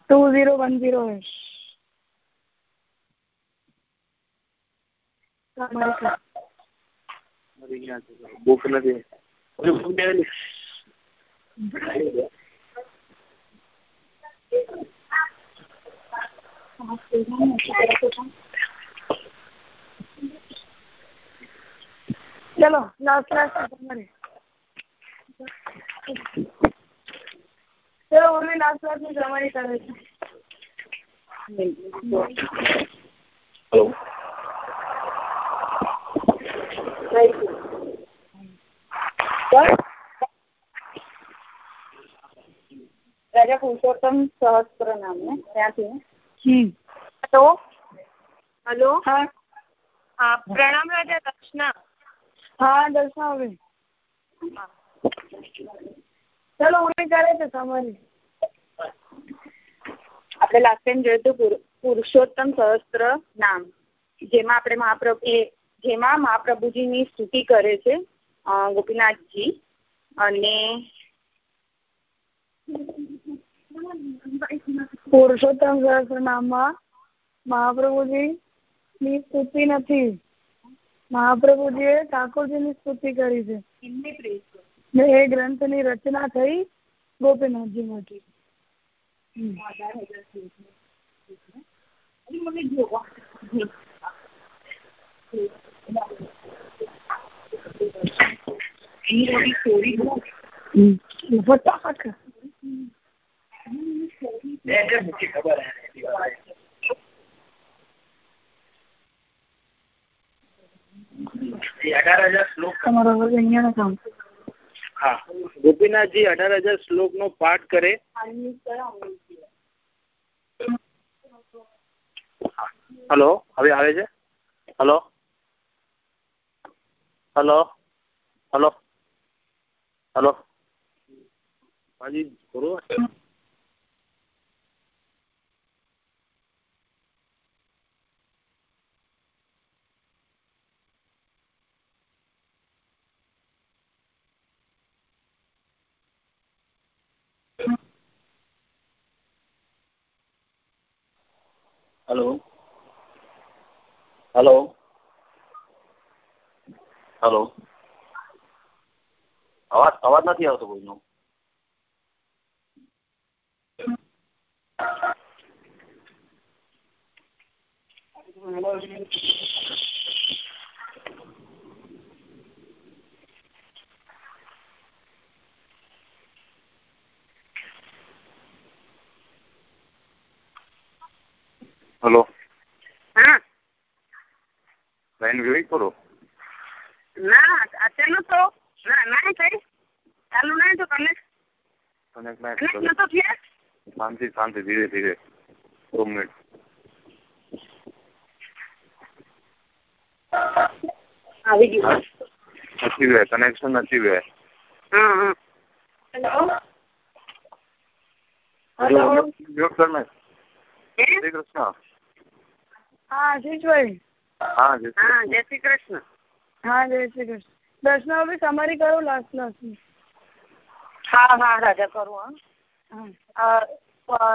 Two zero one zero એશ book નથી ચલો લાસ્ટ લાસ્ટ તમારે. ચલો મમ્મી લાસ્ટ લાસ્ટની તમારી કરે છે. હેલો રાજા પુરુષોત્તમ સહસ્ત્ર નામ ને ત્યાંથી. હલો હલો હા. હા પ્રણામ રાજા દક્ષના. હા, દર્શાવે ચલો મમ્મી કરે છે તમારી આપણે લાસ્ટ ટાઈમ જોયું હતું પુરુષોત્તમ સહસ્ત્ર નામ. જેમાં આપણે મહાપ્રભુ જેમાં મહાપ્રભુજીની સ્તુતિ કરે છે ગોપીનાથજી. અને પુરુષોત્તમ સહસ્ત્ર નામમાં મહાપ્રભુજી ની સ્તુતિ નથી. મહાપ્રભુજીએ ઠાકોરજીની સ્તુતિ કરી છે. ને એ ગ્રંથની રચના થઈ ગોપીનાથજી માટે. હમ. હમ. અઢાર હજાર શ્લોક. તમારો વર્ગ અહીંયા કામ. હા. ગોપીનાથજી અઢાર હજાર શ્લોક નો પાઠ કરે. હલો હવે આવે છે? હલો? હલો? હલો? હલો? હાજી બોલો. હલો. હલો. હલો. અવાજ અવાજ નથી આવતો કોઈનો. હલો. હા. લાઈન જોઈ કરો ના અત્યારનું તો ના નહીં થઈ. ચાલુ નહીં તો કનેક્ટ કનેક્ટ ના કનેક્ટ નતો થયા? શાંતિ શાંતિ ધીરે ધીરે. દો મિનિટ. આવી ગયું નથી ગયા કનેક્શન નથી ગયા હા હા. Hello hello Krishna. હા આશીષભાઈ હા જય શ્રી હા જય શ્રી કૃષ્ણ. હા જય શ્રી કૃષ્ણ. દર્શના બી તમારી કરો લાસ્ટ લાસ્ટ હા હા રાજા કરું હા. હા.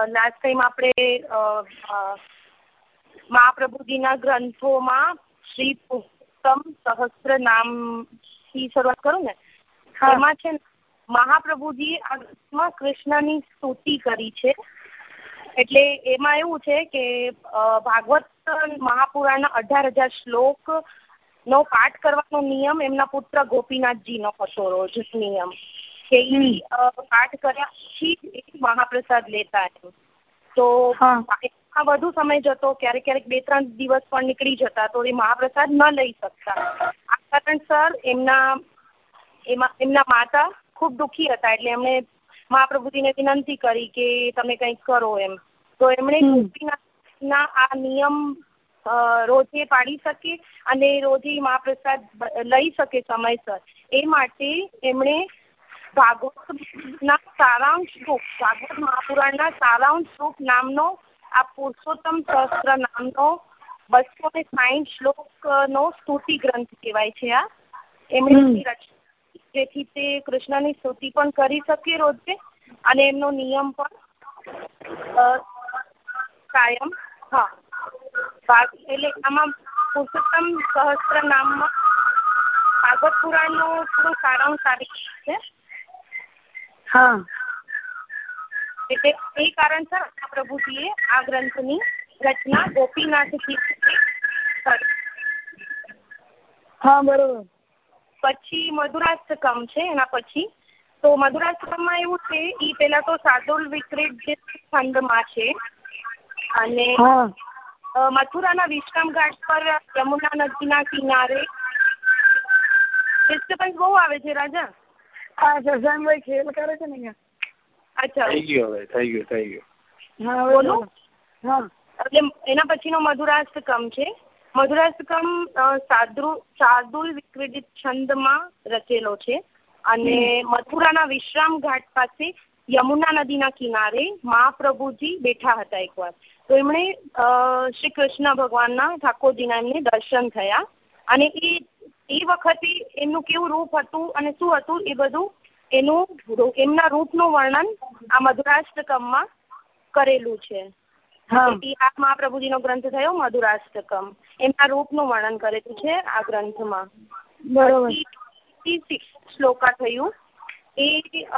લાસ્ટ ટાઈમ આપણે મહાપ્રભુજીના ગ્રંથોમાં શ્રી પુરુષોત્તમ સહસ્ત્ર નામથી શરૂઆત કરું ને. એમાં છે ને, મહાપ્રભુજી આ કૃષ્ણની સ્તુતિ કરી છે. એટલે એમાં એવું છે કે ભાગવત મહાપુરાણના અઢાર હજાર શ્લોક નો પાઠ કરવાનો નિયમ એમના પુત્ર ગોપીનાથજીનો હતો રોજ નિયમ. કે ઈ પાઠ કર્યા પછી જ મહાપ્રસાદ લેતા એમ તો. વધુ સમય જતો ક્યારેક ક્યારેક બે ત્રણ દિવસ પણ નીકળી જતા તો એ મહાપ્રસાદ ન લઈ શકતા. આ કારણસર એમના એમાં એમના માતા ખૂબ દુઃખી હતા એટલે એમણે મહાપ્રભુજીને વિનંતી કરી કે તમે કંઈક કરો એમ. તો એમણે ના ગોપીનાથના આ નિયમ રોજે પાડી શકે અને રોજે મહાપ્રસાદ લઈ શકે સમયસર. એ માટે એમણે ભાગવતના સારાંશ રૂપ ભાગવત મહાપુરાણના સારાંશ રૂપ નામનો આ પુરુષોત્તમ સહસ્ત્ર નામનો બસો ને સાહીઠ શ્લોક નો સ્તુતિ ગ્રંથ કહેવાય છે આ. એમણે રચના જેથી તે કૃષ્ણની સ્તુતિ પણ કરી શકે રોજે અને એમનો નિયમ પણ કાયમ હા. ભાગ એટલે આમાં પુરુષોત્તમ સહસ્ત્ર નામમાં ભાગવત પુરાણનો થોડો સારાંશ આવી છે. હા. એટલે એ કારણસર પ્રભુજીએ આ ગ્રંથની રચના ગોપીનાથજી કરી. હા બરોબર. પછી મધુરાષ્ટકમ છે એના પછી. તો મધુરાષ્ટકમમાં એવું છે ઈ પેલા તો સાદુલ વિક્રીત જે ખંડમાં છે. અને મથુરાના વિશ્રામ ઘાટ પર યમુના નદીના કિનારે. ડિસ્ટર્બન્સ બહુ આવે છે રાજા? હા શશાંકભાઈ ખેલ કરે છે ને અહીંયા. અચ્છા. થઈ ગયો હવે થઈ ગયો થઈ ગયો. હા બોલો. હા. એટલે એના પછીનો મધુરાષ્ટકમ છે. મધુરાષ્ટકમ શાર્દુલ વિક્રીડિત છંદમાં રચેલો છે અને મથુરાના વિશ્રામ ઘાટ પાસે યમુના નદીના કિનારે મહાપ્રભુજી બેઠા હતા એકવાર. તો એમણે શ્રી કૃષ્ણ ભગવાનના ઠાકોરજીના એમને દર્શન થયા અને એ એ વખતે એમનું કેવું રૂપ હતું અને શું હતું એ બધું એનું એમના રૂપનું વર્ણન આ મધુરાષ્ટકમમાં કરેલું છે. આ મહાપ્રભુજીનો ગ્રંથ થયો મધુરાષ્ટકમ. એમના રૂપનું વર્ણન કરેલું છે આ ગ્રંથમાં. બરોબર. શ્લોકા થયું. એ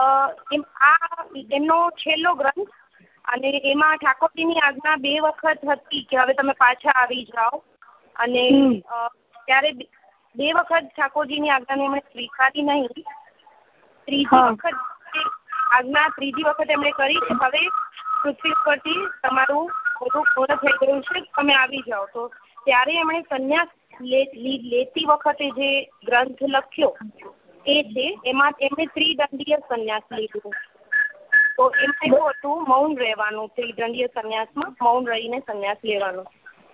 આ એમનો છેલ્લો ગ્રંથ અને એમાં ઠાકોરજીની આજ્ઞા બે વખત હતી કે હવે તમે પાછા આવી જાઓ. અને ત્યારે બે બે વખત ઠાકોરજીની આજ્ઞાને એમણે સ્વીકારી નહીં. ત્રીજી વખત આજ્ઞા ત્રીજી વખત એમણે કરી કે હવે પૃથ્વી પરથી તમારું બધું પૂર્ણ થઈ ગયું છે તમે આવી જાઓ. તો ત્યારે એમણે સંન્યાસ લેતી વખતે જે ગ્રંથ લખ્યો એ છે એમાં એમણે ત્રિદંડીય સંન્યાસ લીધું. તો એમાં એવું હતું મૌન રહેવાનું ત્રિદંડીય સંન્યાસમાં મૌન રહીને સંન્યાસ લેવાનો.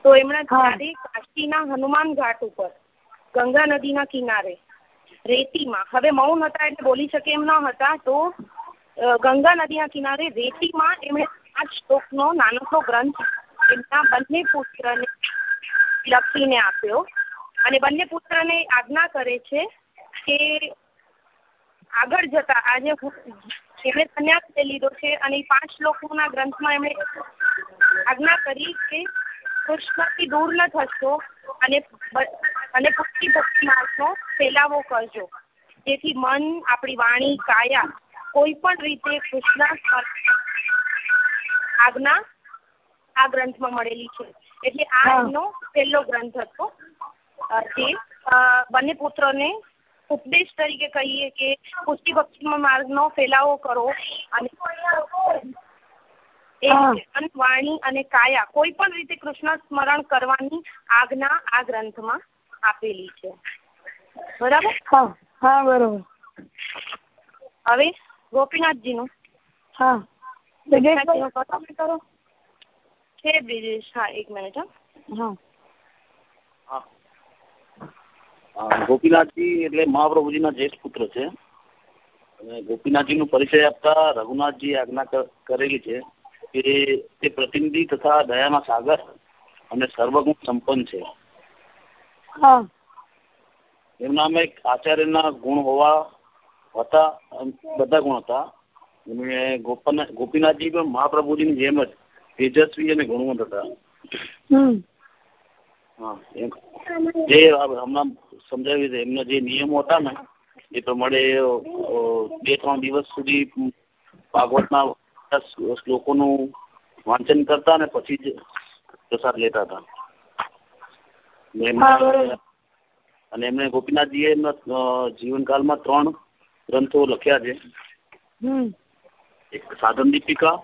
તો એમણે ત્યારે કાશીના હનુમાન ઘાટ ઉપર ગંગા નદીના કિનારે રેતીમાં હવે મૌન હતા એટલે બોલી શકે એમ ન હતા તો ગંગા નદીના કિનારે રેતીમાં એમણે પાંચ શ્લોકનો નાનકડો ગ્રંથ એમના બંને પુત્રને લખીને આપ્યો. અને બંને પુત્રને આજ્ઞા કરે છે કે આગળ જતા આજે એમણે સંન્યાસ લઈ લીધો છે અને પાંચ શ્લોકોના ગ્રંથમાં એમણે આજ્ઞા કરી કે કૃષ્ણથી દૂર ન થશો અને અને ભક્તિ ભક્તિ માર્ગનો ફેલાવો કરજો. જેથી મન, આપણી વાણી, કાયા કોઈ પણ રીતે કૃષ્ણ આજ્ઞા આ ગ્રંથમાં મળેલી છે. એટલે આ. એમનો પહેલો ગ્રંથ હતો. જે બંને પુત્રોને ઉપદેશ તરીકે કહીએ કે પુષ્ટિ ભક્તિમાં માર્ગનો ફેલાવો કરો અને વાણી અને કાયા કોઈ પણ રીતે કૃષ્ણ સ્મરણ કરવાની આજ્ઞા આ ગ્રંથમાં આપેલી છે. બરાબર? હા હવે ગોપીનાથજીનું હા. ગોપીનાથજીનું બ્રિજેશભાઈ કરો. કરો. છે બ્રિજેશ હા એક મિનિટ હા. હા. ગોપીનાથજી એટલે મહાપ્રભુજીના જ્યેષ્ઠ પુત્ર છે. અને ગોપીનાથજીનો પરિચય આપતા રઘુનાથજી આજ્ઞા કરેલી છે કે તે પ્રતિનિધિ તથા દયાના સાગર અને સર્વગુણ સંપન્ન છે. હા. એમનામાં એક આચાર્યના ગુણ હોવા હતા બધા ગુણ હતા. ગોપના ગોપીનાથજી પણ મહાપ્રભુજીની જેમ જ તેજસ્વી અને ગુણવંત હતા. જે હમણાં સમજાવ્યું છે એમના જે નિયમો હતા ને એ પ્રમાણે બે ત્રણ દિવસ સુધી ભાગવતના શ્લોકોનું વાંચન કરતા ને પછી જ પ્રસાદ લેતા હતા. એમના-. અને એમણે ગોપીનાથજીએ એમના જીવનકાળમાં ત્રણ ગ્રંથો લખ્યા છે. હમ. એક સાધન દીપિકા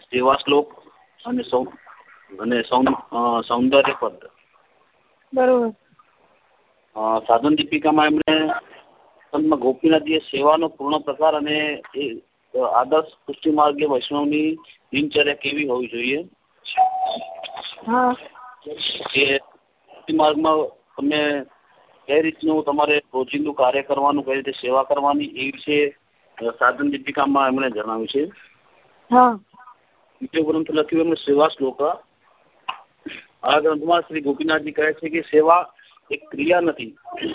સેવા શ્લોક અને સૌ અને સૌ- સૌંદર્ય પદ. બરોબર. સાધન દીપિકામાં એમણે સંત ગોપીનાથજીએ સેવાનો પૂર્ણ પ્રકાર અને એ આદર્શ પુષ્ટિ માર્ગે વૈષ્ણવની દિનચર્યા કેવી હોવી જોઈએ? પુષ્ટિ માર્ગમાં તમે કઈ રીતનું તમારે રોજિંદુ કાર્ય કરવાનું કઈ રીતે સેવા કરવાની એ વિશે સાધન દીપિકામાં એમણે જણાવ્યું છે. બીજો ગ્રંથ લખ્યો એમણે સેવા શ્લોક. આ ગ્રંથમાં શ્રી ગોપીનાથજી કહે છે કે સેવા એક ક્રિયા નથી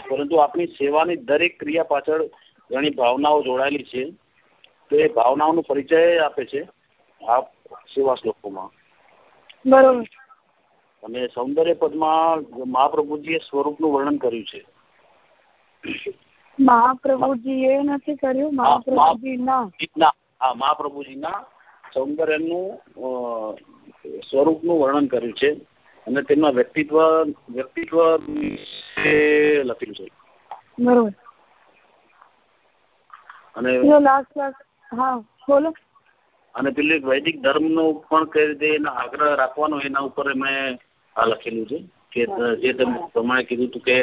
પરંતુ આપણી સેવાની દરેક ક્રિયા પાછળ ઘણી ભાવનાઓ જોડાયેલી છે. તો એ ભાવનાઓનો પરિચય આપે છે આ સેવા શ્લોકોમાં. બરોબર. અને સૌંદર્ય પદમાં મહાપ્રભુજીએ સ્વરૂપનું વર્ણન કર્યું છે. મહાપ્રભુજીએ નથી કર્યું મહાપ્રભુજીના. હા મહાપ્રભુજીના સૌંદર્યનું સ્વરૂપનું વર્ણન કર્યું છે અને તેમના વ્યક્તિત્વ વ્યક્તિત્વ લખ્યું છે. બરોબર. અને લાસ્ટ લાસ્ટ હા બોલો. અને પેલી વૈદિક ધર્મનો પણ કઈ રીતે એના આગ્રહ રાખવાનો એના ઉપર મેં આ લખેલું છે કે જે તમે પ્રમાણે કીધું હતું કે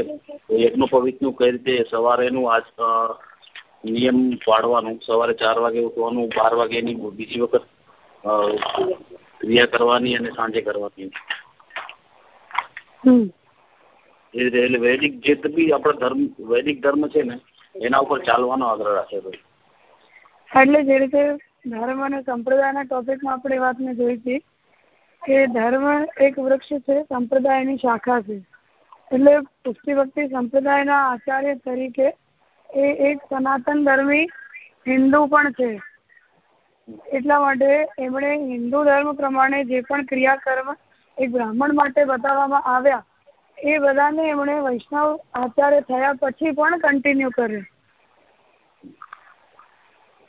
યજ્ઞ પવિત્રનું કઈ રીતે સવારેનું આજ નિયમ પાડવાનું સવારે ચાર વાગે ઉઠવાનું બાર વાગ્યાની બીજી વખત ક્રિયા કરવાની અને સાંજે કરવાની. એટલે વૈદિક જે બી આપણો ધર્મ વૈદિક ધર્મ છે ને એના ઉપર ચાલવાનો આગ્રહ રાખે ભાઈ એટલે જે રીતે ધર્મ અને સંપ્રદાયના ટોપિકમાં આપણે વાતને જોઈ હતી કે ધર્મ એક વૃક્ષ છે, સંપ્રદાયની શાખા છે. એટલે પુષ્ટિ ભક્તિ સંપ્રદાયના આચાર્ય તરીકે એ એક સનાતન ધર્મી હિન્દુ પણ છે. એટલા માટે એમણે હિન્દુ ધર્મ પ્રમાણે જે પણ ક્રિયાકર્મ એ બ્રાહ્મણ માટે બતાવવામાં આવ્યા, એ બધાને એમણે વૈષ્ણવ આચાર્ય થયા પછી પણ કન્ટિન્યુ કર્યું.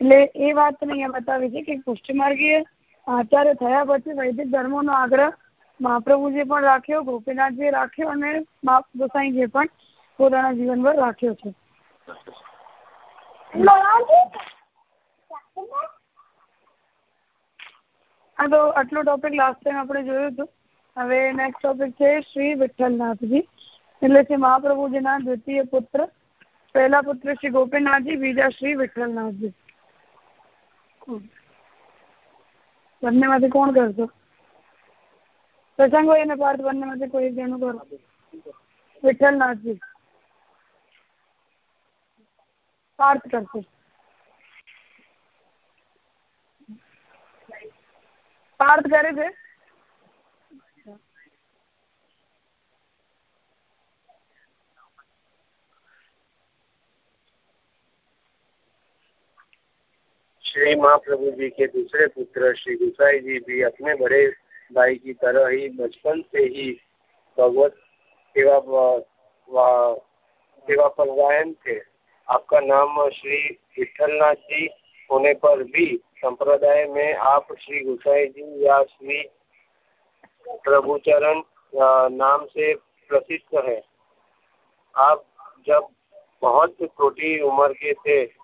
એટલે એ વાત અહીંયા બતાવી છે કે પુષ્ટિમાર્ગીય આચાર્ય થયા પછી વૈદિક ધર્મોનો આગ્રહ મહાપ્રભુજીએ પણ રાખ્યો, ગોપીનાથજીએ રાખ્યો અને ગોસાઈજીએ પણ પોતાના જીવનભર રાખ્યો છે. હા તો આટલો ટોપિક લાસ્ટ ટાઈમ આપણે જોયું હતું. હવે નેક્સ્ટ ટોપિક છે શ્રી વિઠ્ઠલનાથજી, એટલે છે મહાપ્રભુજીના દ્વિતીય પુત્ર. પહેલા પુત્ર શ્રી ગોપીનાથજી, બીજા શ્રી વિઠ્ઠલનાથજી. બંનેમાંથી કોણ કરશો? પ્રસંગ હોય અને પાર્થ બંનેમાંથી કોઈ એક જણું કરો વિઠ્ઠલનાથજી પાર્થ કરશે. પાર્થ કરે છે? श्री महाप्रभु जी के दूसरे पुत्र श्री गुसाई जी भी अपने बड़े भाई की तरह ही बचपन से ही भगवत सेवा सेवा थे। आपका नाम श्री विठलनाथ जी होने पर भी संप्रदाय में आप श्री गुसाई जी या श्री प्रभुचरण नाम से प्रसिद्ध है। आप जब बहुत छोटी उम्र के थे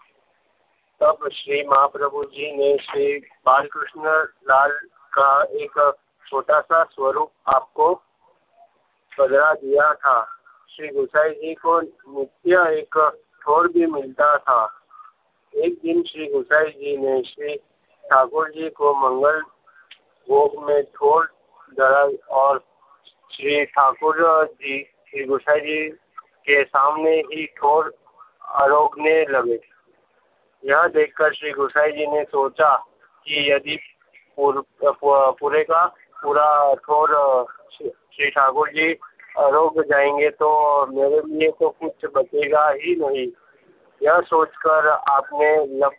तब श्री महाप्रभु जी ने श्री बालकृष्ण लाल का एक छोटा सा स्वरूप आपको बदला दिया था। श्री गुसाई जी को नित्य एक ठोर भी मिलता था। एक दिन श्री गुसाई जी ने श्री ठाकुर जी को मंगल भोग में ठोर धरा और श्री ठाकुर जी, श्री गुसाई जी के सामने ही ठोर आरोगने लगे। यह देखकर श्री गुसाई जी ने सोचा कि यदि पूर, का पूरा ठोर श्री ठाकुर जी रोक जाएँगे तो मेरे लिए तो कुछ बचेगा ही नहीं। यह सोचकर आपने लप,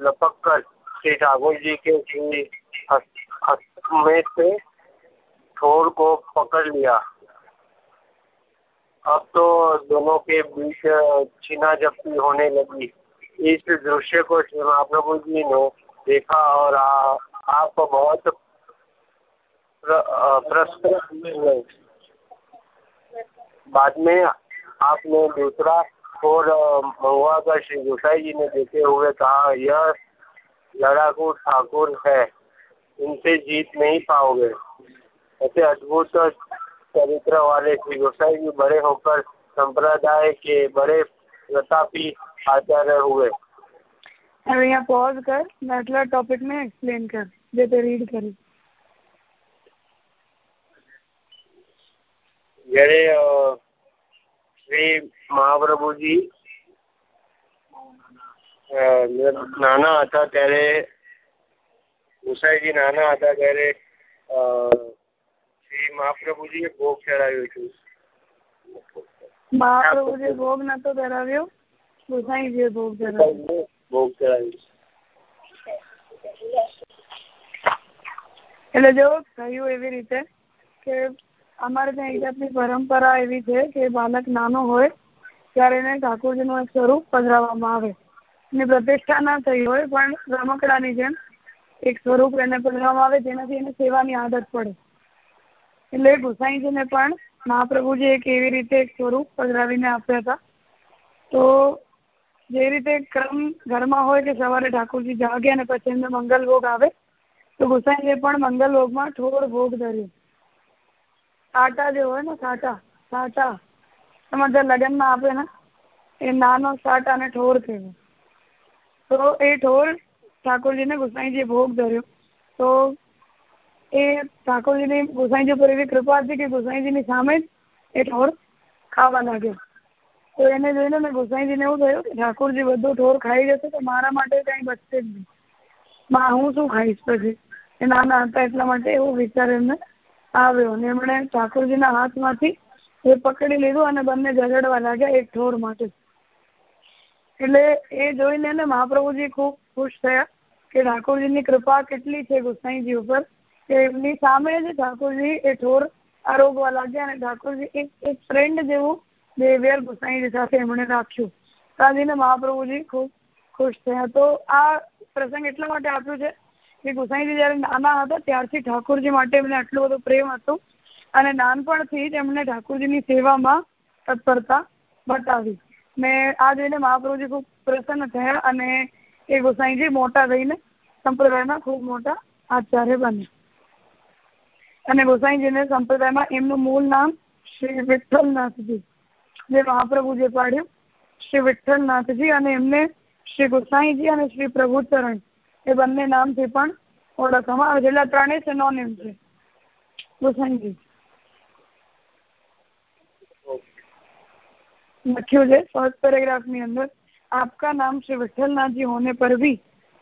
लपक कर श्री ठाकुर जी के में से ठोर को पकड़ लिया। अब तो दोनों के बीच छीना झपटी होने लगी। इस दृश्य को श्री महाप्रभु जी ने देखा और आ, आप बहुत बाद में आपने दूसरा और मंगवा कर श्री गोसाई जी ने देते हुए कहा यह लड़ाकू ठाकुर है इनसे जीत नहीं पाओगे। ऐसे अद्भुत चरित्र वाले श्री गोसाई जी बड़े होकर संप्रदाय के बड़े प्रतापी आचार्य हुए હવે અહીંયા પોઝ કર ને આટલા ટોપિક ને એક્સપ્લેન કર જે તે રીડ કરી જ્યારે શ્રી મહાપ્રભુજી નાના હતા ત્યારે ગુસાઈજી નાના હતા ત્યારે શ્રી મહાપ્રભુજીએ ભોગ ચડાવ્યો છું મહાપ્રભુજી ભોગ નતો ધરાવ્યો ગોસાઈજીએ ભોગ ધરાવ્યો ભોગ ચડાવ્યો એટલે જો કહ્યું એવી રીતે કે અમારે ત્યાં એક જાતની પરંપરા એવી છે કે બાળક નાનો હોય ત્યારે એને ઠાકોરજીનું એક સ્વરૂપ પધરાવવામાં આવે. એની પ્રતિષ્ઠા ના થઈ હોય પણ રમકડાની જેમ એક સ્વરૂપ એને પધરાવવામાં આવે જેનાથી એને સેવાની આદત પડે. એટલે ગુસાઈજીને પણ મહાપ્રભુજી એક એવી રીતે એક સ્વરૂપ પધરાવીને આપ્યા હતા. તો જે રીતે ક્રમ ઘરમાં હોય કે સવારે ઠાકોરજી જાગે અને પછી એમને મંગલ ભોગ આવે, તો ગુસાઈજીએ પણ મંગલ ભોગમાં થોડ ભોગ ધર્યો. સાટા જે હોય ને સાટા સાટા, એમાં જે લગ્નમાં આપે ને, એ નાનો સાટા અને ઠોર કહેવાય. તો એ ઠોર ઠાકોરજીને ગુસાઈજીએ ભોગ ધર્યો. તો એ ઠાકોરજીની ગુસાઈજી પર એવી કૃપા હતી કે ગુસાઈજીની સામે જ એ ઠોર ખાવા લાગ્યો. તો એને જોઈને મેં ગોસાઈજીને એવું થયું કે ઠાકોરજી બધો ઠોર ખાઈ જશે તો મારા માટે કંઈ બચશે જ નહીં. માં, હું શું ખાઈશ પછી? એ નાના હતા એટલા માટે એવો વિચાર એમને આવ્યો અને એમણે ઠાકોરજીના હાથમાંથી એ પકડી લીધું અને બંને ઝઘડવા લાગ્યા એક ઠોર માટે. એટલે એ જોઈને ને મહાપ્રભુજી ખૂબ ખુશ થયા કે ઠાકોરજીની કૃપા કેટલી છે ગુસાઈજી ઉપર કે એમની સામે જ ઠાકોરજી એ ઠોર આરોગવા લાગ્યા અને ઠાકોરજી એક એક ફ્રેન્ડ જેવું બિહેવિયર ગુસાઈજી સાથે એમણે રાખ્યું. રાજીને મહાપ્રભુજી ખૂબ ખુશ થયા. તો આ પ્રસંગ એટલા માટે આપ્યું છે કે ગોસાઈજી જયારે નાના હતા ત્યારથી ઠાકોરજી માટે એમને આટલું બધું પ્રેમ હતું અને નાનપણથી જ એમણે ઠાકોરજીની સેવામાં તત્પરતા બતાવી. ને આ જોઈને મહાપ્રભુજી ખૂબ પ્રસન્ન થયા અને એ ગોસાઈજી મોટા થઈને સંપ્રદાયમાં ખૂબ મોટા આચાર્ય બન્યા. અને ગોસાઈજીને સંપ્રદાયમાં એમનું મૂળ નામ શ્રી વિઠ્ઠલનાથજી જે મહાપ્રભુજીએ પાડ્યું શ્રી વિઠ્ઠલનાથજી અને એમને શ્રી ગોસાઈજી અને શ્રી પ્રભુચરણ એ બંને નામથી પણ ઓળખવામાં આવે છે એટલે ત્રણેય સિનોનિમ છે ગોસાઈજી લખ્યું છે फर्स्ट पैराग्राफ में अंदर आपका नाम श्री विठलनाथ जी होने पर भी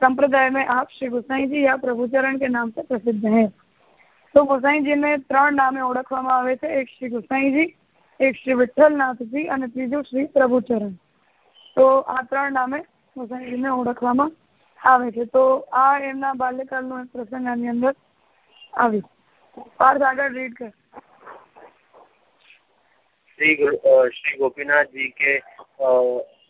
संप्रदाय में आप श्री गोसाई जी या प्रभुचरण के नाम से प्रसिद्ध हैं તો ગોસાઈજીને ત્રણ નામે ઓળખવામાં આવે છે એક શ્રી ગોસાઈજી એક શ્રી વિઠ્ઠલનાથજી અને ત્રીજું શ્રી પ્રભુચરણ તો આ ત્રણ નામે ગોસાઈજીને ઓળખવામાં આવે છે તો આ એમના બાલ્યકાળનો એક પ્રસંગ આની અંદર આવી પાર્થ આગળ રીડ કર श्री गो- श्री गोपीनाथ जी के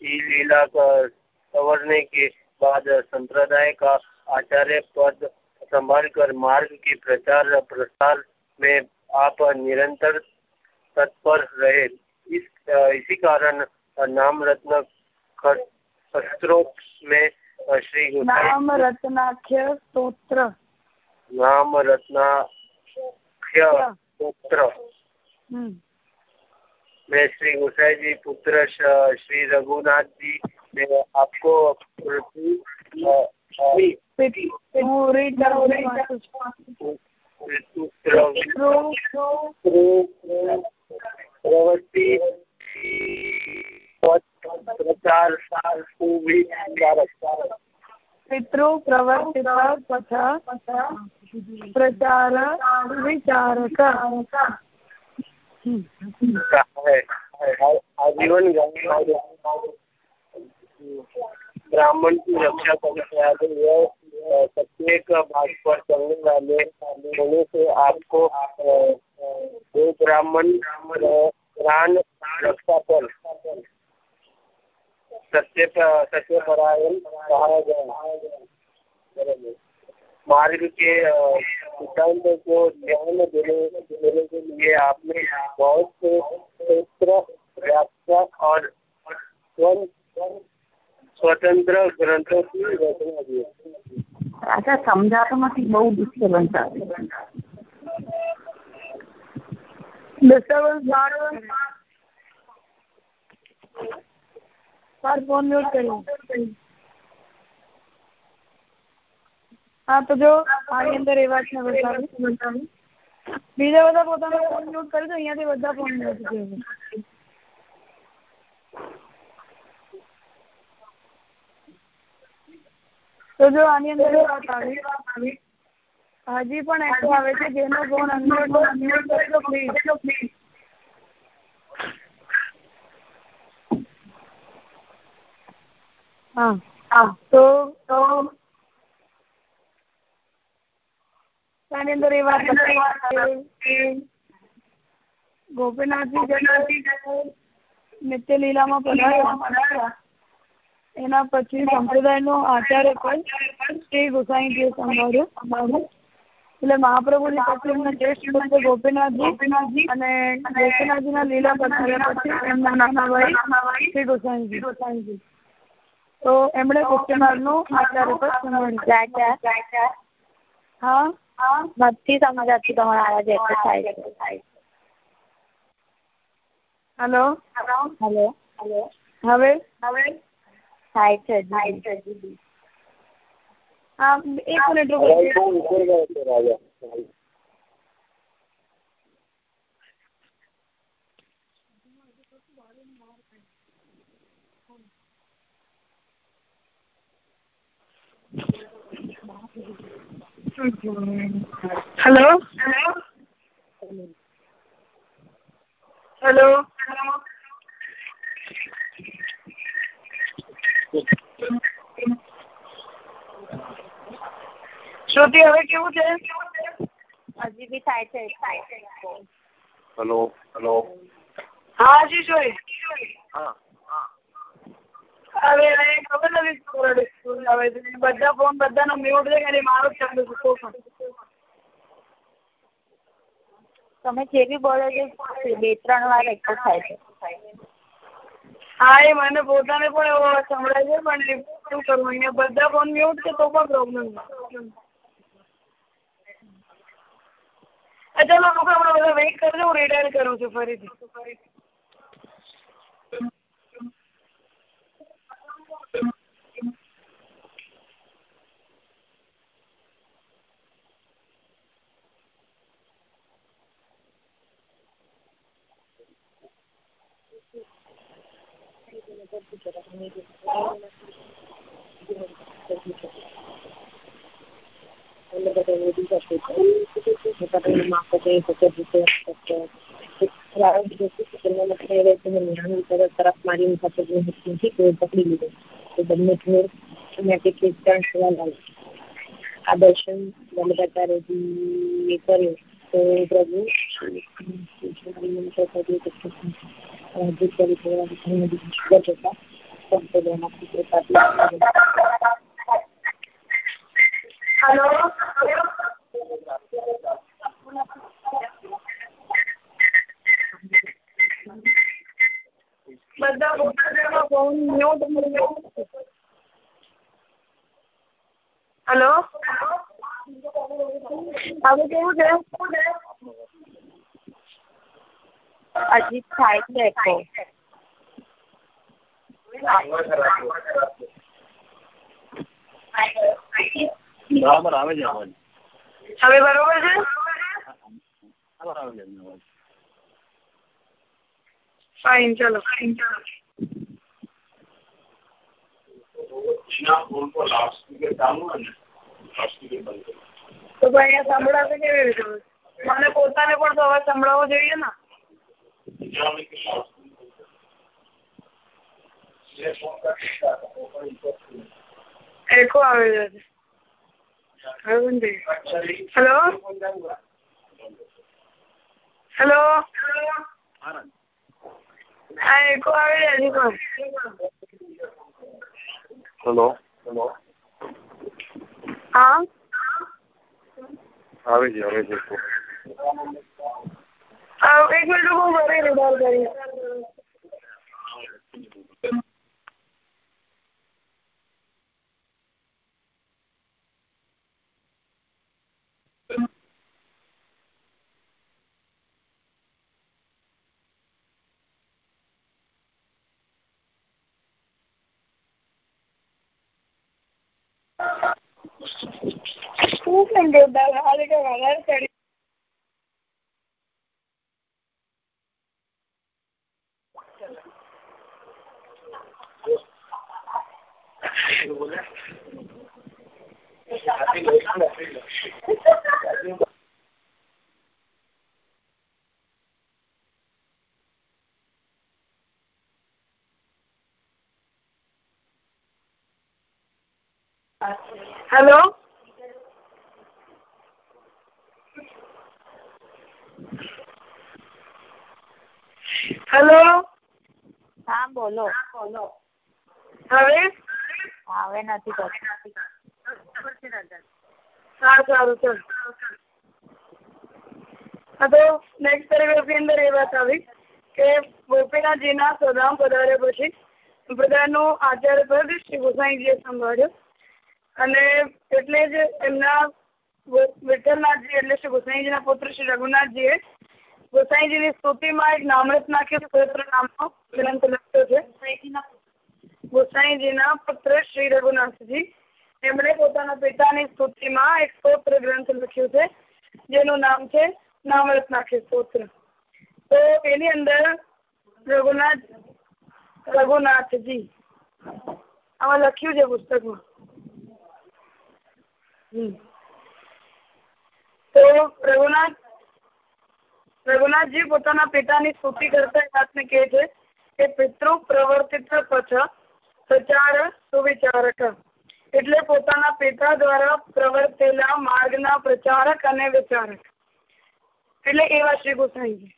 ई लीला का संवरने के बाद संप्रदाय का आचार्य पद संभाल कर मार्ग के प्रचार प्रसार में आप निरंतर तत्पर रहे इस इसी कारण नाम रत्न में श्री नाम रत्नाख्य स्त्रोत्र नाम रत्नाख्य स्त्रोत्र हम्म। मैं श्री गोसाई जी पुत्र श्री रघुनाथ जी ने आपको पुत्र प्रवृत्ति प्रचार પિતૃ પ્રવર્તિત તથા પ્રચાર વિચારક હમ. है आजीवन ब्राह्मण की रक्षा करने वाले यह अ, प्रत्येक बात पर चलने वाले होने से आपको दो ब्राह्मण रक्षा पर सत्य कहा गया मार्ग के सिद्धांत को ध्यान देने देने के लिए आपने बहुत से क्षेत्र व्याख्या और स्वयं સ્વતંત્ર ગ્રંથોની રચના સમજાતો નથી બહુ ડિસ્ટર્બન્સ આવે ડિસ્ટર્બન્સ મારો પર ફોન મ્યુટ કરી હા તો જો આની અંદર એવા છે બીજા બધા પોતાનો ફોન મ્યુટ કરી દો અહીંયાથી બધા ફોન મ્યુટ કરી દો તો જો આની અંદર એ વાત આવી. હજી પણ એકો આવે છે જેનો ફોન અનમ્યુટ હોય કરી દો પ્લીઝ હા. હા. તો તો આની અંદર એ વાત ગોપીનાથજી નિત્ય લીલામાં પધાર્યા. એના પછી સંપ્રદાયનો આચાર્ય પદ શ્રી ગોસાઈજીએ સંભાળ્યું એટલે મહાપ્રભુજી પછી એમના જ્યેષ્ઠ પુત્ર ગોપીનાથજી અને ગોપીનાથજીના લીલા પધાર્યા પછી એમના નાના ભાઈ શ્રી ગોસાઈજી. તો એમણે ગોપીનાથનું આચાર્ય પદ સંભાળ્યું. હા? નથી સમજાતી તમારા આવાજ એટલે થાય છે. Hello hello? હેલો? હવે? હવે? થાય છે હા એક મિનિટ રૂકો હેલો હેલો શ્રુતિ હવે કેવું છે? હજી બી થાય છે થાય છે. Hello hello. હા હજી જોઈ હા. હવે હવે ખબર નથી હવે બધા ફોન બધાનો મ્યુટ છે ખાલી મારો જ ચાલુ તમે જે બી બોલો છો બે ત્રણ વાર એક થાય છે. હા, એ મને પોતાને પણ એવો સંભળાય છે, પણ એ શું કરવું? અહીંયા બધા ફોન મ્યુટ છે, તો પણ પ્રોબ્લેમ ચાલો લોકો હમણાં બધા વેઇટ કરજો, હું રિડાયલ કરું છું ફરીથી. તરફ મારી પકડી લીધો તો બંને ઢોર આ દર્શન વલ્લભાચાર્યજી કર્યું તો પ્રભુ હેલો બધા પોતાના ફોન મ્યુટ હેલો હવે કેવું છે હજી થાય છે એકો. બરાબર આવે છે અવાજ? હવે બરોબર છે? બરાબર આવે છે અવાજ. ફાઇન ચલો. ફાઇન તો ભાઈ અહીંયા સંભળાશે કેવી રીતે? મને પોતાને પણ તો અવાજ સંભળાવવો જોઈએ ને. એકો આવે છે. હેલો હેલો હા એકો આવે છે હજી પણ હેલો હેલો હા આવે છે આવે છે એક મિનિટ હું મારી રિડાયલ કરીશ શું સમજો દાદા હાલ કે વધારે ચડી હેલો હેલો હા બોલો. હવે? હા, હવે નથી કરતી. હા સારું ચાલ. હા તો નેક્સ્ટ પેરેગ્રાફની અંદર એ વાત આવી કે ગોપીનાથજીના સ્વધામ પધાર્યા પછી બધાનું આચાર્ય પદ શ્રી ગોસાઈજીએ સંભાળ્યો. અને એટલે જ એમના વિઠ્ઠલનાથજી એટલે શ્રી ગોસાઈજીના પુત્ર શ્રી રઘુનાથજીએ ગોસાઈજીની સ્તુતિમાં એક નામૃત નાખ્યું સ્તોત્ર નામનો ગ્રંથ લખ્યો છે. ગોસાઈજીના પુત્ર શ્રી રઘુનાથજી, એમણે પોતાના પિતાની સ્તુતિમાં એક સ્તોત્ર ગ્રંથ લખ્યું છે, જેનું નામ છે નામૃત નાખ્ય સ્તોત્ર. તો એની અંદર રઘુનાથ, રઘુનાથજી, આમાં લખ્યું છે પુસ્તકમાં. તો રઘુનાથ, રઘુનાથજી પોતાના પિતાની સ્તુતિ કરતા એ વાતને કહે છે કે પિતૃ પ્રવર્તિત પથ સચાર, સુવિચારક એટલે પોતાના પિતા દ્વારા પ્રવર્તેલા માર્ગના પ્રચારક અને વિચારક. એટલે એવા શ્રી ગોસાઈજી.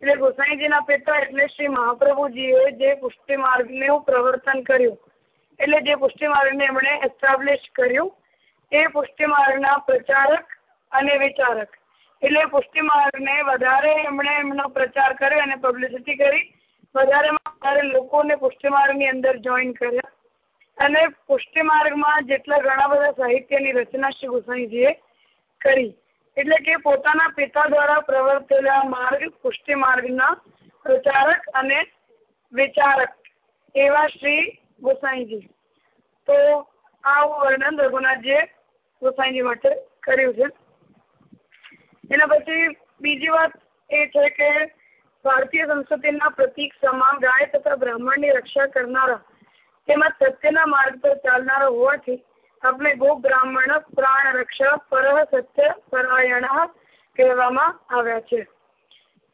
એટલે ગોસાઈજીના પિતા એટલે શ્રી મહાપ્રભુજીએ જે પુષ્ટિ માર્ગનું પ્રવર્તન કર્યું, એટલે જે પુષ્ટિ માર્ગને એમણે એસ્ટાબ્લિશ કર્યું, એ પુષ્ટિ માર્ગના પ્રચારક અને વિચારક. એટલે પુષ્ટિ માર્ગને વધારે એમણે એમનો પ્રચાર કર્યો અને પબ્લિસિટી કરી વધારેમાં વધારે લોકોને પુષ્ટિ માર્ગની અંદર જોઈન કર્યા. અને પુષ્ટિ માર્ગમાં જેટલા ઘણા બધા સાહિત્યની રચના શ્રી ગોસાઈજીએ કરી. એટલે કે પોતાના પિતા દ્વારા પ્રવર્તેલા માર્ગ પુષ્ટિ માર્ગના પ્રચારક અને વિચારક એવા શ્રી ગોસાઈજી તો આવું વર્ણન રઘુનાથજીએ ગોસાઈજી માટે કર્યું છે. એના પછી બીજી વાત એ છે કે ભારતીય સંસ્કૃતિના પ્રતિક સમાન ગાય તથા બ્રાહ્મણની રક્ષા કરનારા તેમજ સત્યના માર્ગ પર ચાલનારા હોવાથી આપણે ગો બ્રાહ્મણ પ્રાણ રક્ષા પર સત્ય પરાયણ કહેવામાં આવ્યા છે.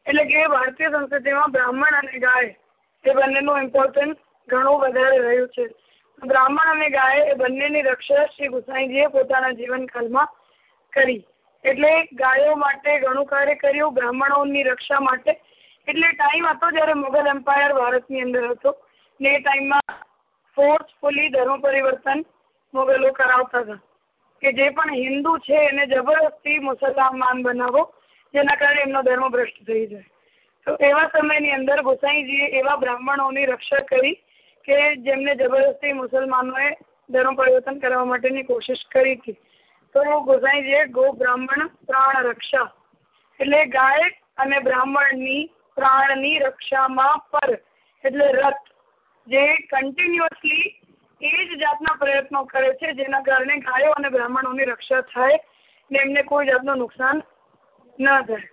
એટલે કે ભારતીય સંસ્કૃતિમાં બ્રાહ્મણ અને ગાય એ બંનેનું ઇમ્પોર્ટન્સ ઘણું વધારે રહ્યું છે. બ્રાહ્મણ અને ગાય એ બંનેની રક્ષા શ્રી ગુસાઈજીએ પોતાના જીવનકાળમાં કરી. એટલે ગાયો માટે ઘણું કાર્ય કર્યું, બ્રાહ્મણોની રક્ષા માટે એટલે ટાઈમ હતો જયારે મુઘલ એમ્પાયર ભારતની અંદર હતો. ને એ ટાઈમમાં ફોર્સફુલી ધર્મ પરિવર્તન મુગલો કરાવતા હતા. કે જે પણ હિન્દુ છે એને જબરદસ્તી મુસલમાન બનાવો, જેના કારણે એમનો ધર્મ ભ્રષ્ટ થઈ જાય. તો એવા સમયની અંદર ગોસાઈજીએ એવા બ્રાહ્મણોની રક્ષા કરી કે જેમને જબરદસ્તી મુસલમાનોએ ધર્મ પરિવર્તન કરવા માટેની કોશિશ કરી હતી. તો ગોસાઈજીએ ગો બ્રાહ્મણ પ્રાણ રક્ષા એટલે ગાય અને બ્રાહ્મણની પ્રાણની રક્ષામાં પર. એટલે રથ જે કન્ટિન્યુઅસલી એ જ જાતના પ્રયત્નો કરે છે, જેના કારણે ગાયો અને બ્રાહ્મણોની રક્ષા થાય ને એમને કોઈ જાતનું નુકસાન ન થાય.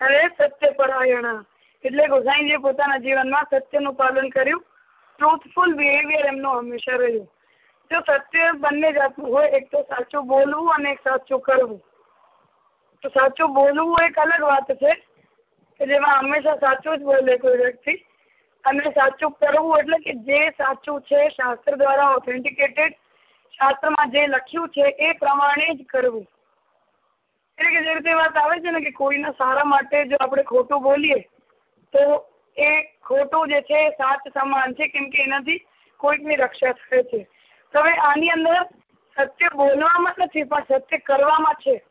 અરે સત્ય પરાયણ. એટલે ગોસાઈજીએ પોતાના જીવનમાં સત્યનું પાલન કર્યું. ટ્રુથફુલ બિહેવિયર એમનું હંમેશા રહ્યું. જો સત્ય બંને જાતનું હોય, એક તો સાચું બોલવું અને એક સાચું કરવું. તો સાચું બોલવું એક અલગ વાત છે. કે જેમાં હંમેશા સાચું જ બોલે કોઈ વ્યક્તિ. અને સાચું કરવું એટલે કે જે સાચું છે શાસ્ત્ર દ્વારા ઓથેન્ટિકેટેડ શાસ્ત્રમાં જે લખ્યું છે એ પ્રમાણે જ કરવું. એટલે કે જે રીતે વાત આવે છે ને કે કોઈના સારા માટે જો આપણે ખોટું બોલીએ, તો એ ખોટું જે છે સાચ સમાન છે, કેમ કે એનાથી કોઈકની રક્ષા થાય છે. હવે આની અંદર સત્ય બોલવામાં નથી, પણ સત્ય કરવામાં છે.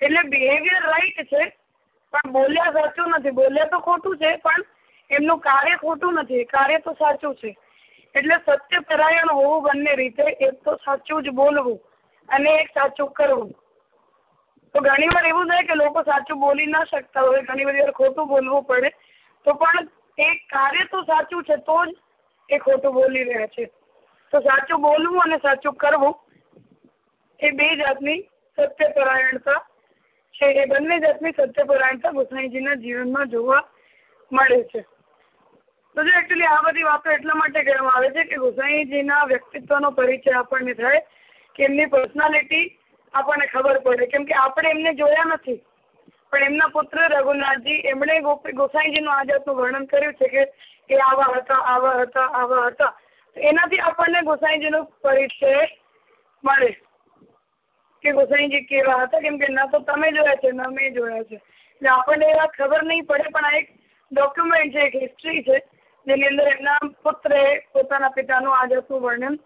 એટલે બિહેવિયર રાઈટ છે પણ બોલ્યા સાચું નથી. બોલ્યા તો ખોટું છે, પણ એમનું કાર્ય ખોટું નથી. કાર્ય તો સાચું છે. એટલે સત્ય પરાયણ હોવું બંને રીતે એક તો સાચું જ બોલવું અને એક સાચું કરવું. તો ઘણી વાર એવું થાય કે લોકો સાચું બોલી ના શકતા હોય, ઘણી બધી વાર ખોટું બોલવું પડે. તો પણ એ કાર્ય તો સાચું છે, તો જ એ ખોટું બોલી રહ્યા છે. તો સાચું બોલવું અને સાચું કરવું એ બે જાતની સત્યપરાયણતા છે. એ બંને જાતની સત્યપરાયણતા ગોસાઈજીના જીવનમાં જોવા મળે છે. તો જો એકચ્યુઅલી આ બધી વાતો એટલા માટે કહેવામાં આવે છે કે ગોસાઈજીના વ્યક્તિત્વનો પરિચય આપણને થાય કે એમની પર્સનાલિટી આપણને ખબર પડે. કેમ કે આપણે એમને જોયા નથી. પણ એમના પુત્ર રઘુનાથજી એમણે ગોસાઈજીનું આ જાતનું વર્ણન કર્યું છે કે એ આવા હતા આવા હતા આવા હતા. એનાથી આપણને ગોસાઈજીનો પરિચય મળે. કે ગોસાઈજી કેવા હતા, કેમ કે ના તો તમે જોયા છે, ના મેં જોયા છે. એટલે આપણને એ વાત ખબર નહીં પડે, પણ આ એક ડોક્યુમેન્ટ છે, એક હિસ્ટ્રી છે, જેની અંદર એમના પુત્રે પોતાના પિતાનું આ જાતનું વર્ણન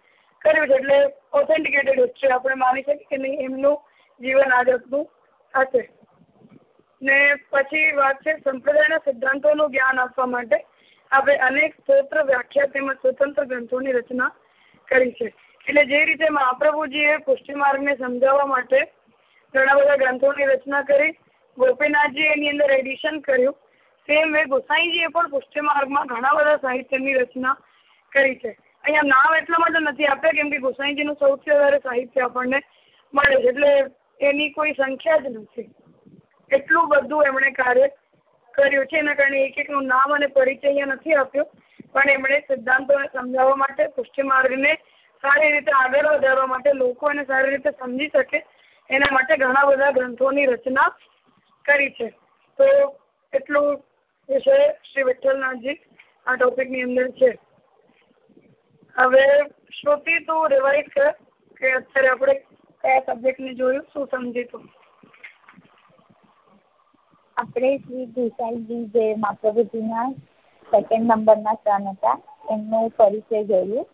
કર્યું છે. એટલે ઓથેન્ટિકેટેડ હિસ્ટ્રી આપણે માની શકીએ કે નહીં, એમનું જીવન આ હશે. ને પછી વાત છે સંપ્રદાયના સિદ્ધાંતોનું જ્ઞાન આપવા માટે આપણે અનેક સ્તોત્ર વ્યાખ્યા તેમજ સ્વતંત્ર ગ્રંથોની રચના કરી છે. એટલે જે રીતે મહાપ્રભુજીએ પુષ્ટિ માર્ગને સમજાવવા માટે ઘણા બધા ગ્રંથોની રચના કરી, ગોપીનાથજી એની અંદર એડિશન કર્યું સેમ વે ગોસાઈજીએ પણ પુષ્ટિ માર્ગમાં ઘણા બધા સાહિત્યની રચના કરી છે. અહીંયા નામ એટલા માટે નથી આપ્યા કેમ કે ગોસાઈજીનું સૌથી વધારે સાહિત્ય આપણને મળે છે. એટલે એની કોઈ સંખ્યા જ નથી. એટલું બધું એમણે કાર્ય કર્યું છે. એના કારણે એક એકનું નામ અને પરિચય અહીંયા નથી આપ્યો. પણ એમણે સિદ્ધાંતોને સમજાવવા માટે પુષ્ટિ માર્ગને સારી રીતે આગળ વધારવા માટે લોકો એને સારી રીતે સમજી શકે. એના માટે ઘણા બધા ગ્રંથોની રચના કરી છે. તો એટલું વિષય શ્રી વિઠ્ઠલનાથજી આ ટોપિકની અંદર છે. હવે શ્રુતિ તું રિવાઇઝ કર, કે અત્યારે આપણે કયા સબ્જેક્ટ ને જોયું, શું સમજી તું આપણે શ્રી ગુસાઈજી જે મહાપ્રભુજીના સેકન્ડ નંબરના સન હતા, એમનો પરિચય જોયું